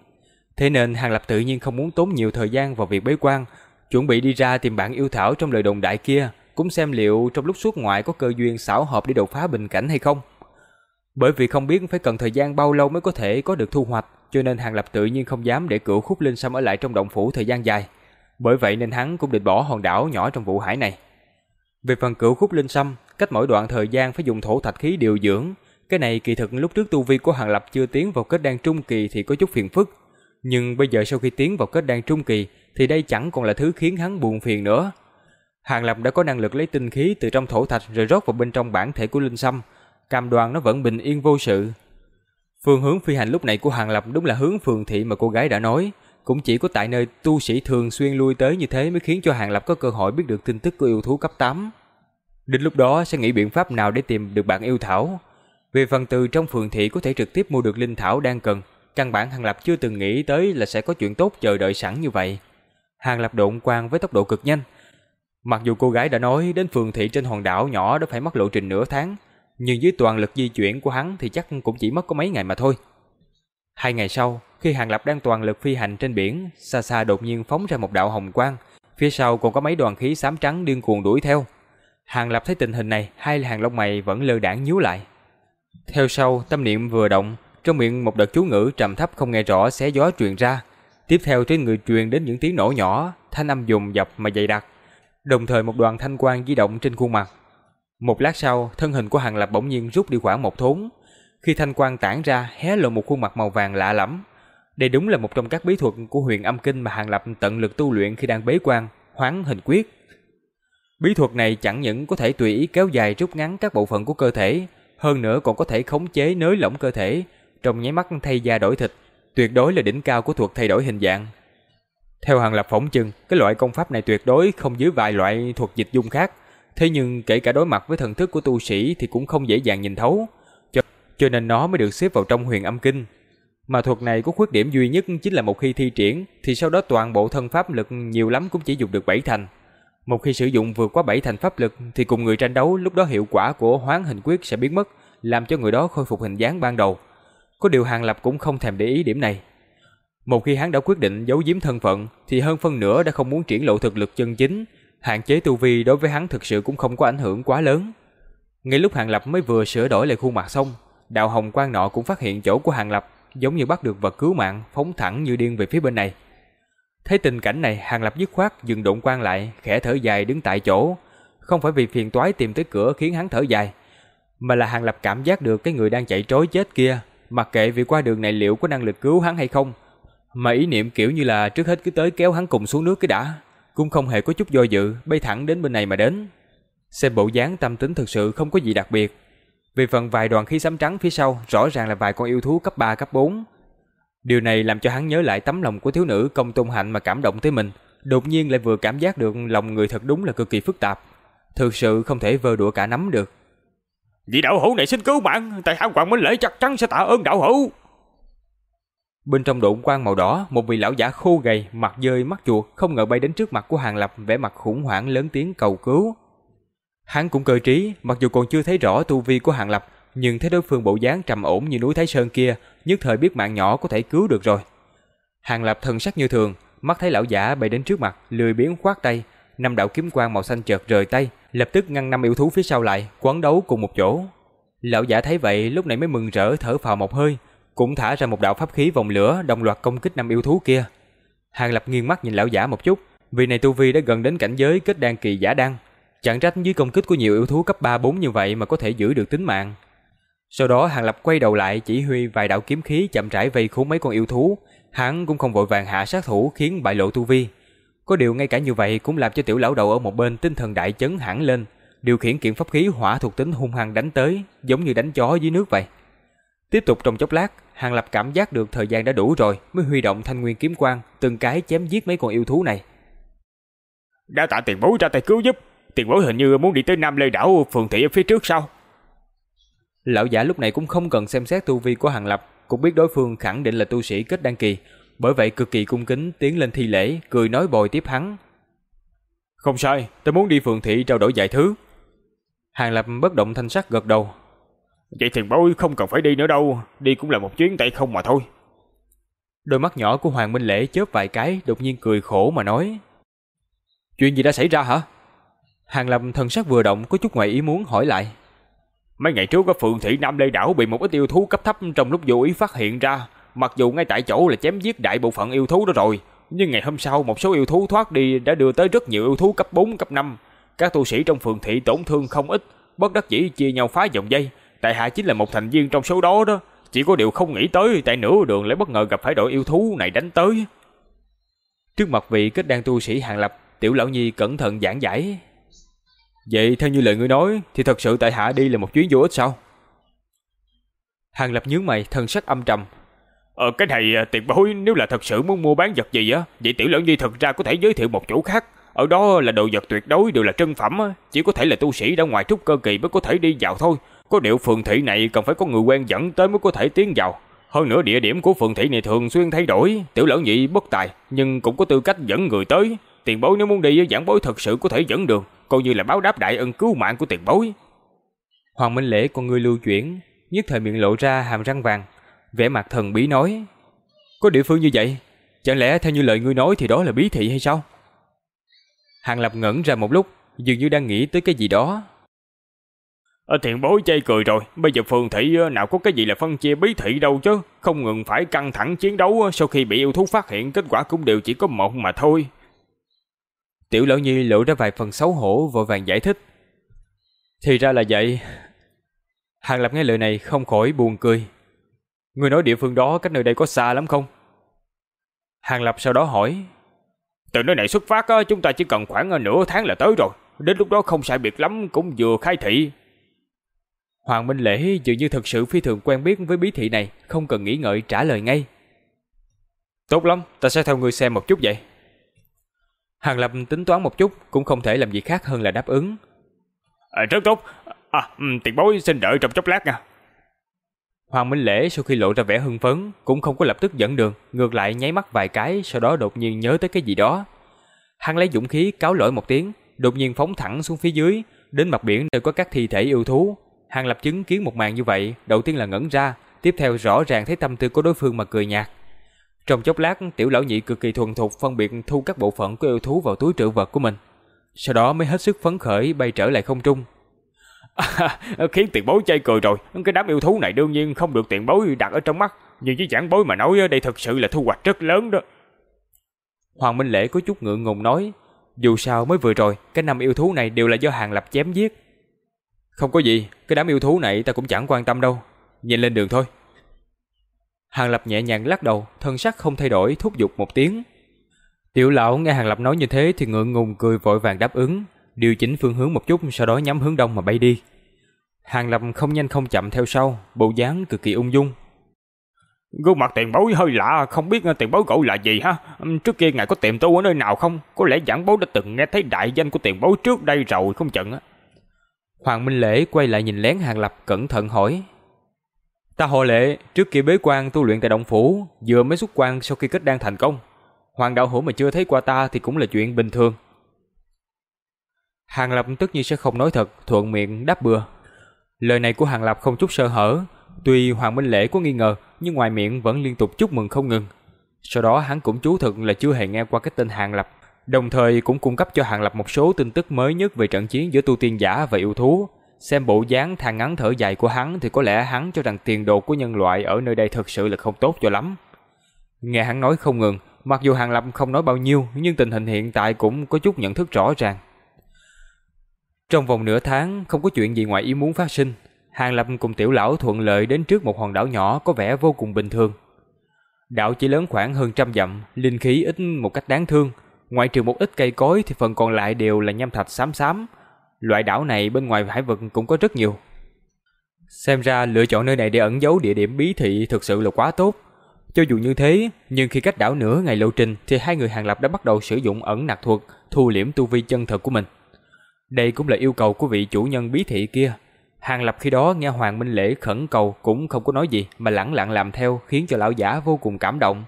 Thế nên Hàng Lập tự nhiên không muốn tốn nhiều thời gian vào việc bế quan, chuẩn bị đi ra tìm bạn yêu thảo trong lời đồn đại kia, cũng xem liệu trong lúc xuất ngoại có cơ duyên xảo hợp để đột phá bình cảnh hay không. Bởi vì không biết phải cần thời gian bao lâu mới có thể có được thu hoạch, cho nên Hàng Lập tự nhiên không dám để cửu khúc linh sâm ở lại trong động phủ thời gian dài. Bởi vậy nên hắn cũng định bỏ hòn đảo nhỏ trong vụ hải này. Về phần cửu khúc linh sâm, cách mỗi đoạn thời gian phải dùng thổ thạch khí điều dưỡng. Cái này kỳ thực lúc trước tu vi của Hàng Lập chưa tiến vào kết đan trung kỳ thì có chút phiền phức. Nhưng bây giờ sau khi tiến vào kết đan trung kỳ thì đây chẳng còn là thứ khiến hắn buồn phiền nữa. Hàng Lập đã có năng lực lấy tinh khí từ trong thổ thạch rồi rót vào bên trong bản thể của linh sâm, cam đoan nó vẫn bình yên vô sự. Phương hướng phi hành lúc này của Hàng Lập đúng là hướng phường thị mà cô gái đã nói, cũng chỉ có tại nơi tu sĩ thường xuyên lui tới như thế mới khiến cho Hàng Lập có cơ hội biết được tin tức của yêu thú cấp 8. Đến lúc đó sẽ nghĩ biện pháp nào để tìm được bạn yêu thảo. Về phần từ trong phường thị có thể trực tiếp mua được linh thảo đang cần, căn bản Hàng Lập chưa từng nghĩ tới là sẽ có chuyện tốt chờ đợi sẵn như vậy. Hàng Lập độn quang với tốc độ cực nhanh. Mặc dù cô gái đã nói đến phường thị trên hòn đảo nhỏ đó phải mất lộ trình nửa tháng, nhưng dưới toàn lực di chuyển của hắn thì chắc cũng chỉ mất có mấy ngày mà thôi. Hai ngày sau, khi Hàng Lập đang toàn lực phi hành trên biển, xa xa đột nhiên phóng ra một đạo hồng quang, phía sau còn có mấy đoàn khí xám trắng điên cuồng đuổi theo. Hàng Lập thấy tình hình này, hai hàng lông mày vẫn lơ đãng nhíu lại. Theo sau, tâm niệm vừa động, trong miệng một đợt chú ngữ trầm thấp không nghe rõ xé gió truyền ra. Tiếp theo trên người truyền đến những tiếng nổ nhỏ, thanh âm dùng dập mà dày đặc. Đồng thời một đoàn thanh quang di động trên khuôn mặt. Một lát sau, thân hình của Hàng Lập bỗng nhiên rút đi khoảng một thốn. Khi thanh quang tản ra, hé lộ một khuôn mặt màu vàng lạ lẫm. Đây đúng là một trong các bí thuật của huyền âm kinh mà Hàng Lập tận lực tu luyện khi đang bế quan, hoán hình quyết. Bí thuật này chẳng những có thể tùy ý kéo dài rút ngắn các bộ phận của cơ thể, hơn nữa còn có thể khống chế nới lỏng cơ thể, trong nháy mắt thay da đổi thịt, tuyệt đối là đỉnh cao của thuật thay đổi hình dạng. Theo Hàng Lập phỏng chừng, cái loại công pháp này tuyệt đối không dưới vài loại thuật dịch dung khác, thế nhưng kể cả đối mặt với thần thức của tu sĩ thì cũng không dễ dàng nhìn thấu, cho, cho nên nó mới được xếp vào trong huyền âm kinh. Mà thuật này có khuyết điểm duy nhất chính là một khi thi triển thì sau đó toàn bộ thân pháp lực nhiều lắm cũng chỉ dùng được bảy thành. Một khi sử dụng vượt quá bảy thành pháp lực thì cùng người tranh đấu lúc đó hiệu quả của hoán hình quyết sẽ biến mất, làm cho người đó khôi phục hình dáng ban đầu. Có điều Hàng Lập cũng không thèm để ý điểm này. Một khi hắn đã quyết định giấu giếm thân phận thì hơn phân nửa đã không muốn triển lộ thực lực chân chính, hạn chế tu vi đối với hắn thực sự cũng không có ảnh hưởng quá lớn. Ngay lúc Hàng Lập mới vừa sửa đổi lại khuôn mặt xong, đạo hồng quang nọ cũng phát hiện chỗ của Hàng Lập, giống như bắt được vật cứu mạng, phóng thẳng như điên về phía bên này. Thấy tình cảnh này, Hàng Lập dứt khoát dừng động quang lại, khẽ thở dài đứng tại chỗ, không phải vì phiền toái tìm tới cửa khiến hắn thở dài, mà là Hàng Lập cảm giác được cái người đang chạy trối chết kia Mặc kệ vì qua đường này liệu có năng lực cứu hắn hay không, mà ý niệm kiểu như là trước hết cứ tới kéo hắn cùng xuống nước cái đã, cũng không hề có chút do dự, bay thẳng đến bên này mà đến. Xem bộ dáng tâm tính thực sự không có gì đặc biệt. Về phần vài đoàn khí sấm trắng phía sau, rõ ràng là vài con yêu thú cấp 3 cấp 4. Điều này làm cho hắn nhớ lại tấm lòng của thiếu nữ công tôn hạnh mà cảm động tới mình, đột nhiên lại vừa cảm giác được lòng người thật đúng là cực kỳ phức tạp, thực sự không thể vơ đũa cả nắm được. Vị đạo hữu này xin cứu mạng, tại hạ Hoàng Minh Lễ chắc chắn sẽ tạ ơn đạo hữu. Bên trong độn quang màu đỏ, một vị lão giả khô gầy, mặt dơi mắt chuột, không ngờ bay đến trước mặt của Hàng Lập, vẻ mặt khủng hoảng lớn tiếng cầu cứu. Hắn cũng cơ trí, mặc dù còn chưa thấy rõ tu vi của Hàng Lập, nhưng thấy đối phương bộ dáng trầm ổn như núi Thái Sơn kia, nhất thời biết mạng nhỏ có thể cứu được rồi. Hàng Lập thần sắc như thường, mắt thấy lão giả bay đến trước mặt, lười biếng khoát tay, năm đạo kiếm quang màu xanh chợt rời tay, lập tức ngăn năm yêu thú phía sau lại, quấn đấu cùng một chỗ. Lão giả thấy vậy, lúc này mới mừng rỡ thở phào một hơi, cũng thả ra một đạo pháp khí vòng lửa đồng loạt công kích năm yêu thú kia. Hàng Lập nghiêng mắt nhìn lão giả một chút, vì này tu vi đã gần đến cảnh giới kết đan kỳ giả đăng, chẳng trách dưới công kích của nhiều yêu thú cấp 3 4 như vậy mà có thể giữ được tính mạng. Sau đó Hàng Lập quay đầu lại chỉ huy vài đạo kiếm khí chậm rãi vây khốn mấy con yêu thú, hắn cũng không vội vàng hạ sát thủ khiến bại lộ tu vi. Có điều ngay cả như vậy cũng làm cho tiểu lão đầu ở một bên tinh thần đại chấn hẳn lên, điều khiển kiện pháp khí hỏa thuộc tính hung hăng đánh tới, giống như đánh chó dưới nước vậy. Tiếp tục trong chốc lát, Hàng Lập cảm giác được thời gian đã đủ rồi mới huy động thanh nguyên kiếm quang, từng cái chém giết mấy con yêu thú này. Đã tạ tiền bối ra tay cứu giúp, tiền bối hình như muốn đi tới Nam Lê đảo phường thị ở phía trước sao? Lão giả lúc này cũng không cần xem xét tu vi của Hàng Lập, cũng biết đối phương khẳng định là tu sĩ kết đăng kỳ, bởi vậy cực kỳ cung kính tiến lên thi lễ, cười nói bồi tiếp hắn. Không sai, tôi muốn đi phường thị trao đổi vài thứ. Hàng Lập bất động thanh sắc gật đầu. Vậy tiền bối không cần phải đi nữa đâu, đi cũng là một chuyến tay không mà thôi. Đôi mắt nhỏ của Hoàng Minh Lễ chớp vài cái, đột nhiên cười khổ mà nói. Chuyện gì đã xảy ra hả? Hàng Lập thần sắc vừa động có chút ngoài ý muốn hỏi lại. Mấy ngày trước ở phường thị Nam Lê Đảo bị một ít yêu thú cấp thấp trong lúc vô ý phát hiện ra. Mặc dù ngay tại chỗ là chém giết đại bộ phận yêu thú đó rồi, nhưng ngày hôm sau một số yêu thú thoát đi đã đưa tới rất nhiều yêu thú cấp 4, cấp 5. Các tu sĩ trong phường thị tổn thương không ít, bất đắc dĩ chia nhau phá dòng dây. Tại hạ chính là một thành viên trong số đó đó. Chỉ có điều không nghĩ tới tại nửa đường lại bất ngờ gặp phải đội yêu thú này đánh tới. Trước mặt vị kết đan tu sĩ hàng lập, tiểu lão nhi cẩn thận giảng giải. Vậy theo như lời ngươi nói thì thật sự tại hạ đi là một chuyến vô ích sao? Hàng lập nhướng mày thân sắc âm trầm. Ờ cái này à, tiền bối nếu là thật sự muốn mua bán vật gì á, vậy tiểu lão nhi thật ra có thể giới thiệu một chỗ khác. Ở đó là đồ vật tuyệt đối đều là trân phẩm á, chỉ có thể là tu sĩ đã ngoài trúc cơ kỳ mới có thể đi vào thôi. Có điều phường thị này cần phải có người quen dẫn tới mới có thể tiến vào. Hơn nữa địa điểm của phường thị này thường xuyên thay đổi, tiểu lão nhị bất tài nhưng cũng có tư cách dẫn người tới. Tiền bối nếu muốn đi giảng bối thật sự có thể dẫn đường, coi như là báo đáp đại ân cứu mạng của tiền bối. Hoàng Minh Lễ con người lưu chuyển, nhất thời miệng lộ ra hàm răng vàng, vẻ mặt thần bí nói: "Có địa phương như vậy, chẳng lẽ theo như lời ngươi nói thì đó là bí thị hay sao?" Hàng Lập ngẩn ra một lúc, dường như đang nghĩ tới cái gì đó. Ở tiền bối chay cười rồi, bây giờ phường thị nào có cái gì là phân chia bí thị đâu chứ, không ngừng phải căng thẳng chiến đấu sau khi bị yêu thú phát hiện kết quả cũng đều chỉ có một mà thôi. Tiểu lão nhi lộ ra vài phần xấu hổ vội vàng giải thích. Thì ra là vậy. Hàng Lập nghe lời này không khỏi buồn cười. Người nói địa phương đó cách nơi đây có xa lắm không? Hàng Lập sau đó hỏi. Từ nơi này xuất phát chúng ta chỉ cần khoảng nửa tháng là tới rồi. Đến lúc đó không sai biệt lắm cũng vừa khai thị. Hoàng Minh Lễ dường như thật sự phi thường quen biết với bí thị này, không cần nghĩ ngợi trả lời ngay. Tốt lắm, ta sẽ theo ngươi xem một chút vậy. Hàng Lập tính toán một chút, cũng không thể làm gì khác hơn là đáp ứng. À, rất tốt, à, tiền bối xin đợi trong chốc lát nha. Hoàng Minh Lễ sau khi lộ ra vẻ hưng phấn, cũng không có lập tức dẫn đường, ngược lại nháy mắt vài cái, sau đó đột nhiên nhớ tới cái gì đó. Hắn lấy dũng khí cáo lỗi một tiếng, đột nhiên phóng thẳng xuống phía dưới, đến mặt biển nơi có các thi thể yêu thú. Hàng Lập chứng kiến một màn như vậy, đầu tiên là ngẩn ra, tiếp theo rõ ràng thấy tâm tư của đối phương mà cười nhạt. Trong chốc lát, tiểu lão nhị cực kỳ thuần thục phân biệt thu các bộ phận của yêu thú vào túi trữ vật của mình. Sau đó mới hết sức phấn khởi bay trở lại không trung. À, khiến tiền bối chay cười rồi, cái đám yêu thú này đương nhiên không được tiền bối đặt ở trong mắt, nhưng với giảng bối mà nói đây thật sự là thu hoạch rất lớn đó. Hoàng Minh Lễ có chút ngượng ngùng nói, dù sao mới vừa rồi, cái năm yêu thú này đều là do Hàng Lập chém giết. Không có gì, cái đám yêu thú này ta cũng chẳng quan tâm đâu, nhìn lên đường thôi. Hàng Lập nhẹ nhàng lắc đầu, thân sắc không thay đổi, thúc giục một tiếng. Tiểu lão nghe Hàng Lập nói như thế thì ngượng ngùng cười vội vàng đáp ứng, điều chỉnh phương hướng một chút sau đó nhắm hướng đông mà bay đi. Hàng Lập không nhanh không chậm theo sau, bộ dáng cực kỳ ung dung. Gương mặt tiền bối hơi lạ, không biết tiền bối gọi là gì ha? Trước kia ngài có tiệm tu ở nơi nào không? Có lẽ giảng bối đã từng nghe thấy đại danh của tiền bối trước đây rồi không chừng á. Hoàng Minh Lễ quay lại nhìn lén Hàng Lập cẩn thận hỏi. Ta hộ lệ, trước kia bế quan tu luyện tại động phủ, vừa mới xuất quan sau khi kết đan thành công. Hoàng đạo hữu mà chưa thấy qua ta thì cũng là chuyện bình thường. Hàng Lập tất nhiên sẽ không nói thật, thuận miệng đáp bừa. Lời này của Hàng Lập không chút sơ hở, tuy Hoàng Minh Lễ có nghi ngờ, nhưng ngoài miệng vẫn liên tục chúc mừng không ngừng. Sau đó hắn cũng chú thực là chưa hề nghe qua cái tên Hàng Lập, đồng thời cũng cung cấp cho Hàng Lập một số tin tức mới nhất về trận chiến giữa tu tiên giả và yêu thú. Xem bộ dáng than ngắn thở dài của hắn thì có lẽ hắn cho rằng tiền đồ của nhân loại ở nơi đây thực sự là không tốt cho lắm. Nghe hắn nói không ngừng, mặc dù Hàng Lập không nói bao nhiêu nhưng tình hình hiện tại cũng có chút nhận thức rõ ràng. Trong vòng nửa tháng không có chuyện gì ngoài ý muốn phát sinh, Hàng Lập cùng tiểu lão thuận lợi đến trước một hòn đảo nhỏ có vẻ vô cùng bình thường. Đảo chỉ lớn khoảng hơn trăm dặm, linh khí ít một cách đáng thương, ngoại trừ một ít cây cối thì phần còn lại đều là nham thạch xám xám. Loại đảo này bên ngoài hải vực cũng có rất nhiều. Xem ra lựa chọn nơi này để ẩn giấu địa điểm bí thị thực sự là quá tốt. Cho dù như thế, nhưng khi cách đảo nửa ngày lộ trình thì hai người Hàng Lập đã bắt đầu sử dụng ẩn nặc thuật, thu liễm tu vi chân thật của mình. Đây cũng là yêu cầu của vị chủ nhân bí thị kia. Hàng Lập khi đó nghe Hoàng Minh Lễ khẩn cầu cũng không có nói gì mà lẳng lặng làm theo khiến cho lão giả vô cùng cảm động.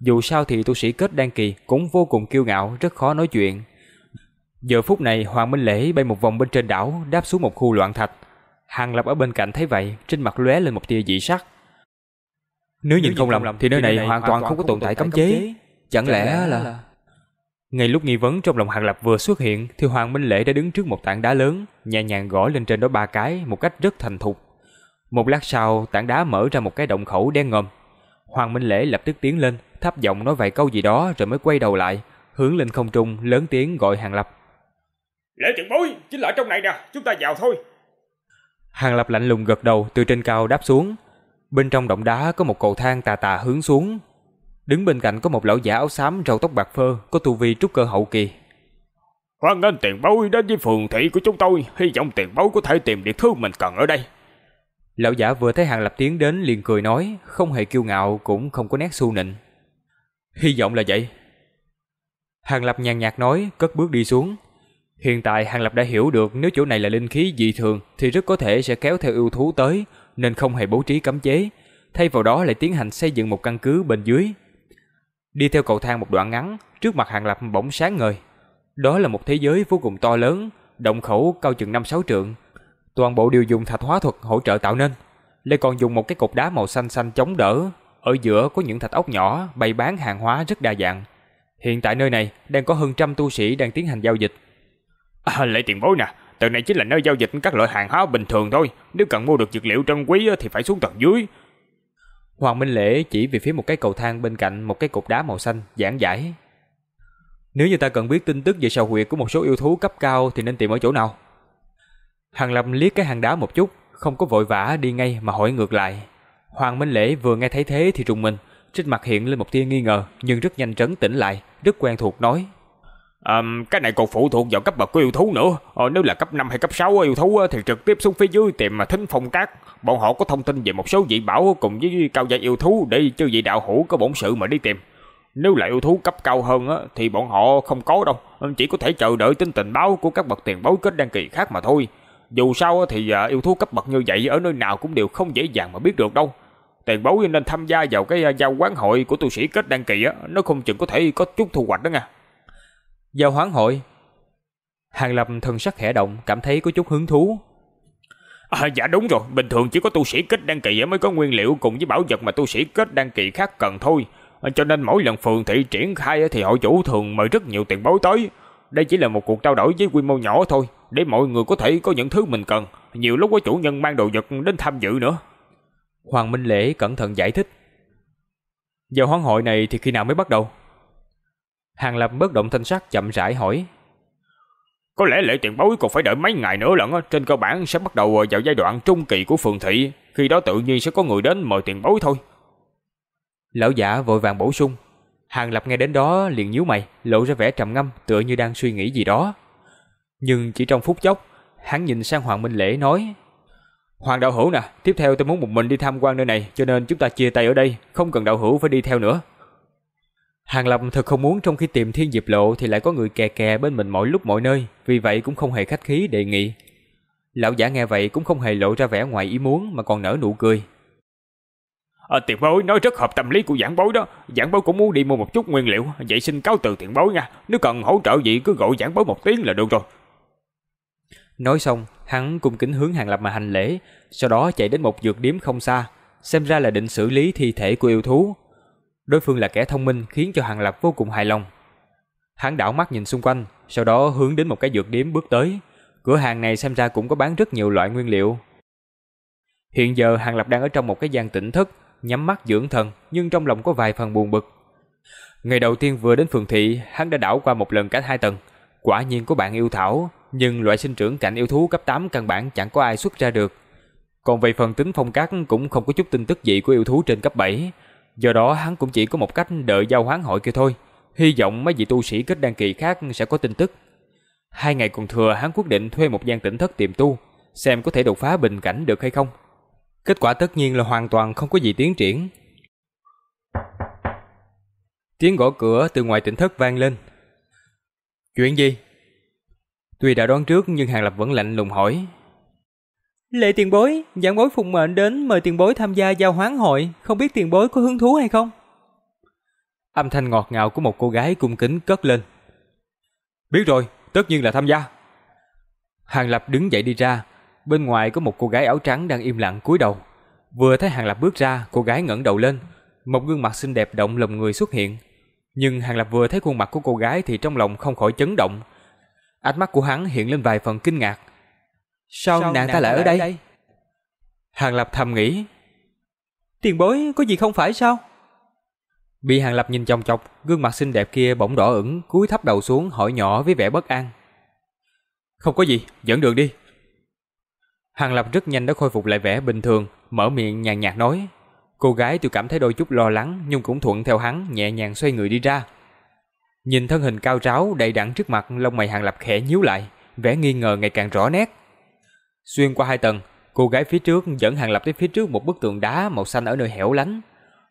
Dù sao thì tu sĩ kết đan kỳ cũng vô cùng kiêu ngạo, rất khó nói chuyện. Giờ phút này Hoàng Minh Lễ bay một vòng bên trên đảo, đáp xuống một khu loạn thạch. Hàng Lập ở bên cạnh thấy vậy, trên mặt lóe lên một tia dị sắc. Nếu nhìn không lầm thì nơi này hoàn toàn không có tồn tại cấm chế. Chẳng lẽ là... Ngay lúc nghi vấn trong lòng Hàng Lập vừa xuất hiện thì Hoàng Minh Lễ đã đứng trước một tảng đá lớn, nhẹ nhàng gõ lên trên đó ba cái một cách rất thành thục. Một lát sau, tảng đá mở ra một cái động khẩu đen ngòm. Hoàng Minh Lễ lập tức tiến lên, thấp giọng nói vài câu gì đó rồi mới quay đầu lại, hướng lên không trung lớn tiếng gọi Hàng Lập. Lễ trưởng bối, chính là trong này nè, chúng ta vào thôi. Hàng Lập lạnh lùng gật đầu từ trên cao đáp xuống. Bên trong động đá có một cầu thang tà tà hướng xuống. Đứng bên cạnh có một lão giả áo xám râu tóc bạc phơ, có tu vi trúc cơ hậu kỳ. Hoan nghênh tiền bối đến với phường thị của chúng tôi, hy vọng tiền bối có thể tìm được thứ mình cần ở đây. Lão giả vừa thấy Hàng Lập tiến đến liền cười nói, không hề kiêu ngạo cũng không có nét xu nịnh. Hy vọng là vậy. Hàng Lập nhàn nhạt nói, cất bước đi xuống. Hiện tại Hàng Lập đã hiểu được nếu chỗ này là linh khí dị thường thì rất có thể sẽ kéo theo yêu thú tới, nên không hề bố trí cấm chế, thay vào đó lại tiến hành xây dựng một căn cứ bên dưới. Đi theo cầu thang một đoạn ngắn, trước mặt Hàng Lập bỗng sáng ngời. Đó là một thế giới vô cùng to lớn, động khẩu cao chừng 5-6 trượng. Toàn bộ đều dùng thạch hóa thuật hỗ trợ tạo nên. Lại còn dùng một cái cục đá màu xanh xanh chống đỡ. Ở giữa có những thạch ốc nhỏ bày bán hàng hóa rất đa dạng. Hiện tại nơi này đang có hơn trăm tu sĩ đang tiến hành giao dịch. À, lệ tiền bối nè, từ này chính là nơi giao dịch các loại hàng hóa bình thường thôi. Nếu cần mua được dược liệu trân quý thì phải xuống tầng dưới. Hoàng Minh Lễ chỉ về phía một cái cầu thang bên cạnh một cái cục đá màu xanh, giảng giải. Nếu như ta cần biết tin tức về sào huyệt của một số yêu thú cấp cao thì nên tìm ở chỗ nào? Hàng Lập liếc cái hang đá một chút, không có vội vã đi ngay mà hỏi ngược lại. Hoàng Minh Lễ vừa nghe thấy thế thì trùng mình, trên mặt hiện lên một tia nghi ngờ nhưng rất nhanh trấn tĩnh lại, rất quen thuộc nói. À, cái này còn phụ thuộc vào cấp bậc của yêu thú nữa. Ờ, nếu là cấp 5 hay cấp 6 yêu thú thì trực tiếp xuống phía dưới tìm mà thính phong cát. Bọn họ có thông tin về một số dị bảo cùng với cao gia yêu thú để chư vị đạo hữu có bổn sự mà đi tìm. Nếu là yêu thú cấp cao hơn á, thì bọn họ không có đâu, chỉ có thể chờ đợi tin tình báo của các bậc tiền bối kết đăng kỳ khác mà thôi. Dù sao thì à, yêu thú cấp bậc như vậy ở nơi nào cũng đều không dễ dàng mà biết được đâu. Tiền bối nên tham gia vào cái à, giao quán hội của tu sĩ kết đăng kỳ á, nó không chừng có thể có chút thu hoạch đó nha. Giao hoán hội Hàng Lập thần sắc khẽ động, cảm thấy có chút hứng thú. À, dạ đúng rồi, bình thường chỉ có tu sĩ kết đăng kỳ mới có nguyên liệu cùng với bảo vật mà tu sĩ kết đăng kỳ khác cần thôi. Cho nên mỗi lần phường thị triển khai thì hội chủ thường mời rất nhiều tiền bối tới. Đây chỉ là một cuộc trao đổi với quy mô nhỏ thôi, để mọi người có thể có những thứ mình cần. Nhiều lúc có chủ nhân mang đồ vật đến tham dự nữa. Hoàng Minh Lễ cẩn thận giải thích. Giao hoán hội này thì khi nào mới bắt đầu? Hàng Lập bất động thanh sắc chậm rãi hỏi. Có lẽ lễ tiền bối còn phải đợi mấy ngày nữa lận, trên cơ bản sẽ bắt đầu vào giai đoạn trung kỳ của phường thị, khi đó tự nhiên sẽ có người đến mời tiền bối thôi. Lão giả vội vàng bổ sung. Hàng Lập nghe đến đó liền nhíu mày, lộ ra vẻ trầm ngâm, tựa như đang suy nghĩ gì đó. Nhưng chỉ trong phút chốc, hắn nhìn sang Hoàng Minh Lễ nói: "Hoàng đạo hữu nè, tiếp theo tôi muốn một mình đi tham quan nơi này, cho nên chúng ta chia tay ở đây, không cần đạo hữu phải đi theo nữa." Hàng Lập thật không muốn trong khi tìm thiên diệp lộ thì lại có người kè kè bên mình mỗi lúc mọi nơi, vì vậy cũng không hề khách khí đề nghị. Lão giả nghe vậy cũng không hề lộ ra vẻ ngoài ý muốn mà còn nở nụ cười. À, tiền bối nói rất hợp tâm lý của giảng bối đó, giảng bối cũng muốn đi mua một chút nguyên liệu, vậy xin cáo từ tiền bối nha, nếu cần hỗ trợ gì cứ gọi giảng bối một tiếng là được rồi. Nói xong, hắn cung kính hướng Hàng Lập mà hành lễ, sau đó chạy đến một dược điếm không xa, xem ra là định xử lý thi thể của yêu thú, Đối phương là kẻ thông minh khiến cho Hàng Lập vô cùng hài lòng. Hắn đảo mắt nhìn xung quanh, sau đó hướng đến một cái dược điếm bước tới. Cửa hàng này xem ra cũng có bán rất nhiều loại nguyên liệu. Hiện giờ Hàng Lập đang ở trong một cái gian tĩnh thất, nhắm mắt dưỡng thần, nhưng trong lòng có vài phần buồn bực. Ngày đầu tiên vừa đến phường thị, hắn đã đảo qua một lần cả hai tầng. Quả nhiên có bạn yêu thảo, nhưng loại sinh trưởng cạnh yêu thú cấp 8 căn bản chẳng có ai xuất ra được. Còn về phần tính phong cát cũng không có chút tin tức gì của yêu thú trên cấp 7, Do đó hắn cũng chỉ có một cách đợi giao hoán hội kia thôi. Hy vọng mấy vị tu sĩ kết đăng kỳ khác sẽ có tin tức. Hai ngày còn thừa hắn quyết định thuê một gian tỉnh thất tiềm tu, xem có thể đột phá bình cảnh được hay không. Kết quả tất nhiên là hoàn toàn không có gì tiến triển. Tiếng gõ cửa từ ngoài tỉnh thất vang lên. Chuyện gì? Tuy đã đoán trước nhưng Hàng Lập vẫn lạnh lùng hỏi. Lệ tiền bối, giảng bối phụng mệnh đến mời tiền bối tham gia giao hoán hội, không biết tiền bối có hứng thú hay không? Âm thanh ngọt ngào của một cô gái cung kính cất lên. Biết rồi, tất nhiên là tham gia. Hàng Lập đứng dậy đi ra, bên ngoài có một cô gái áo trắng đang im lặng cúi đầu. Vừa thấy Hàng Lập bước ra, cô gái ngẩng đầu lên, một gương mặt xinh đẹp động lòng người xuất hiện. Nhưng Hàng Lập vừa thấy khuôn mặt của cô gái thì trong lòng không khỏi chấn động. Ánh mắt của hắn hiện lên vài phần kinh ngạc. Sao, Sao nàng ta lại ở đây? đây? Hàng Lập thầm nghĩ. Tiền bối có gì không phải sao? Bị Hàng Lập nhìn chòng chọc, gương mặt xinh đẹp kia bỗng đỏ ửng, cúi thấp đầu xuống hỏi nhỏ với vẻ bất an. Không có gì, dẫn đường đi. Hàng Lập rất nhanh đã khôi phục lại vẻ bình thường, mở miệng nhàn nhạt nói. Cô gái tôi cảm thấy đôi chút lo lắng nhưng cũng thuận theo hắn nhẹ nhàng xoay người đi ra. Nhìn thân hình cao ráo đầy đặn trước mặt lông mày Hàng Lập khẽ nhíu lại, vẻ nghi ngờ ngày càng rõ nét. Xuyên qua hai tầng, cô gái phía trước dẫn Hàng Lập tới phía trước một bức tường đá màu xanh ở nơi hẻo lánh.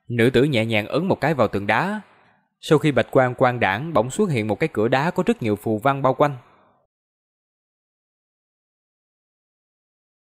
Nữ tử nhẹ nhàng ấn một cái vào tường đá. Sau khi bạch quang quang đảng bỗng xuất hiện một cái cửa đá có rất nhiều phù văn bao quanh.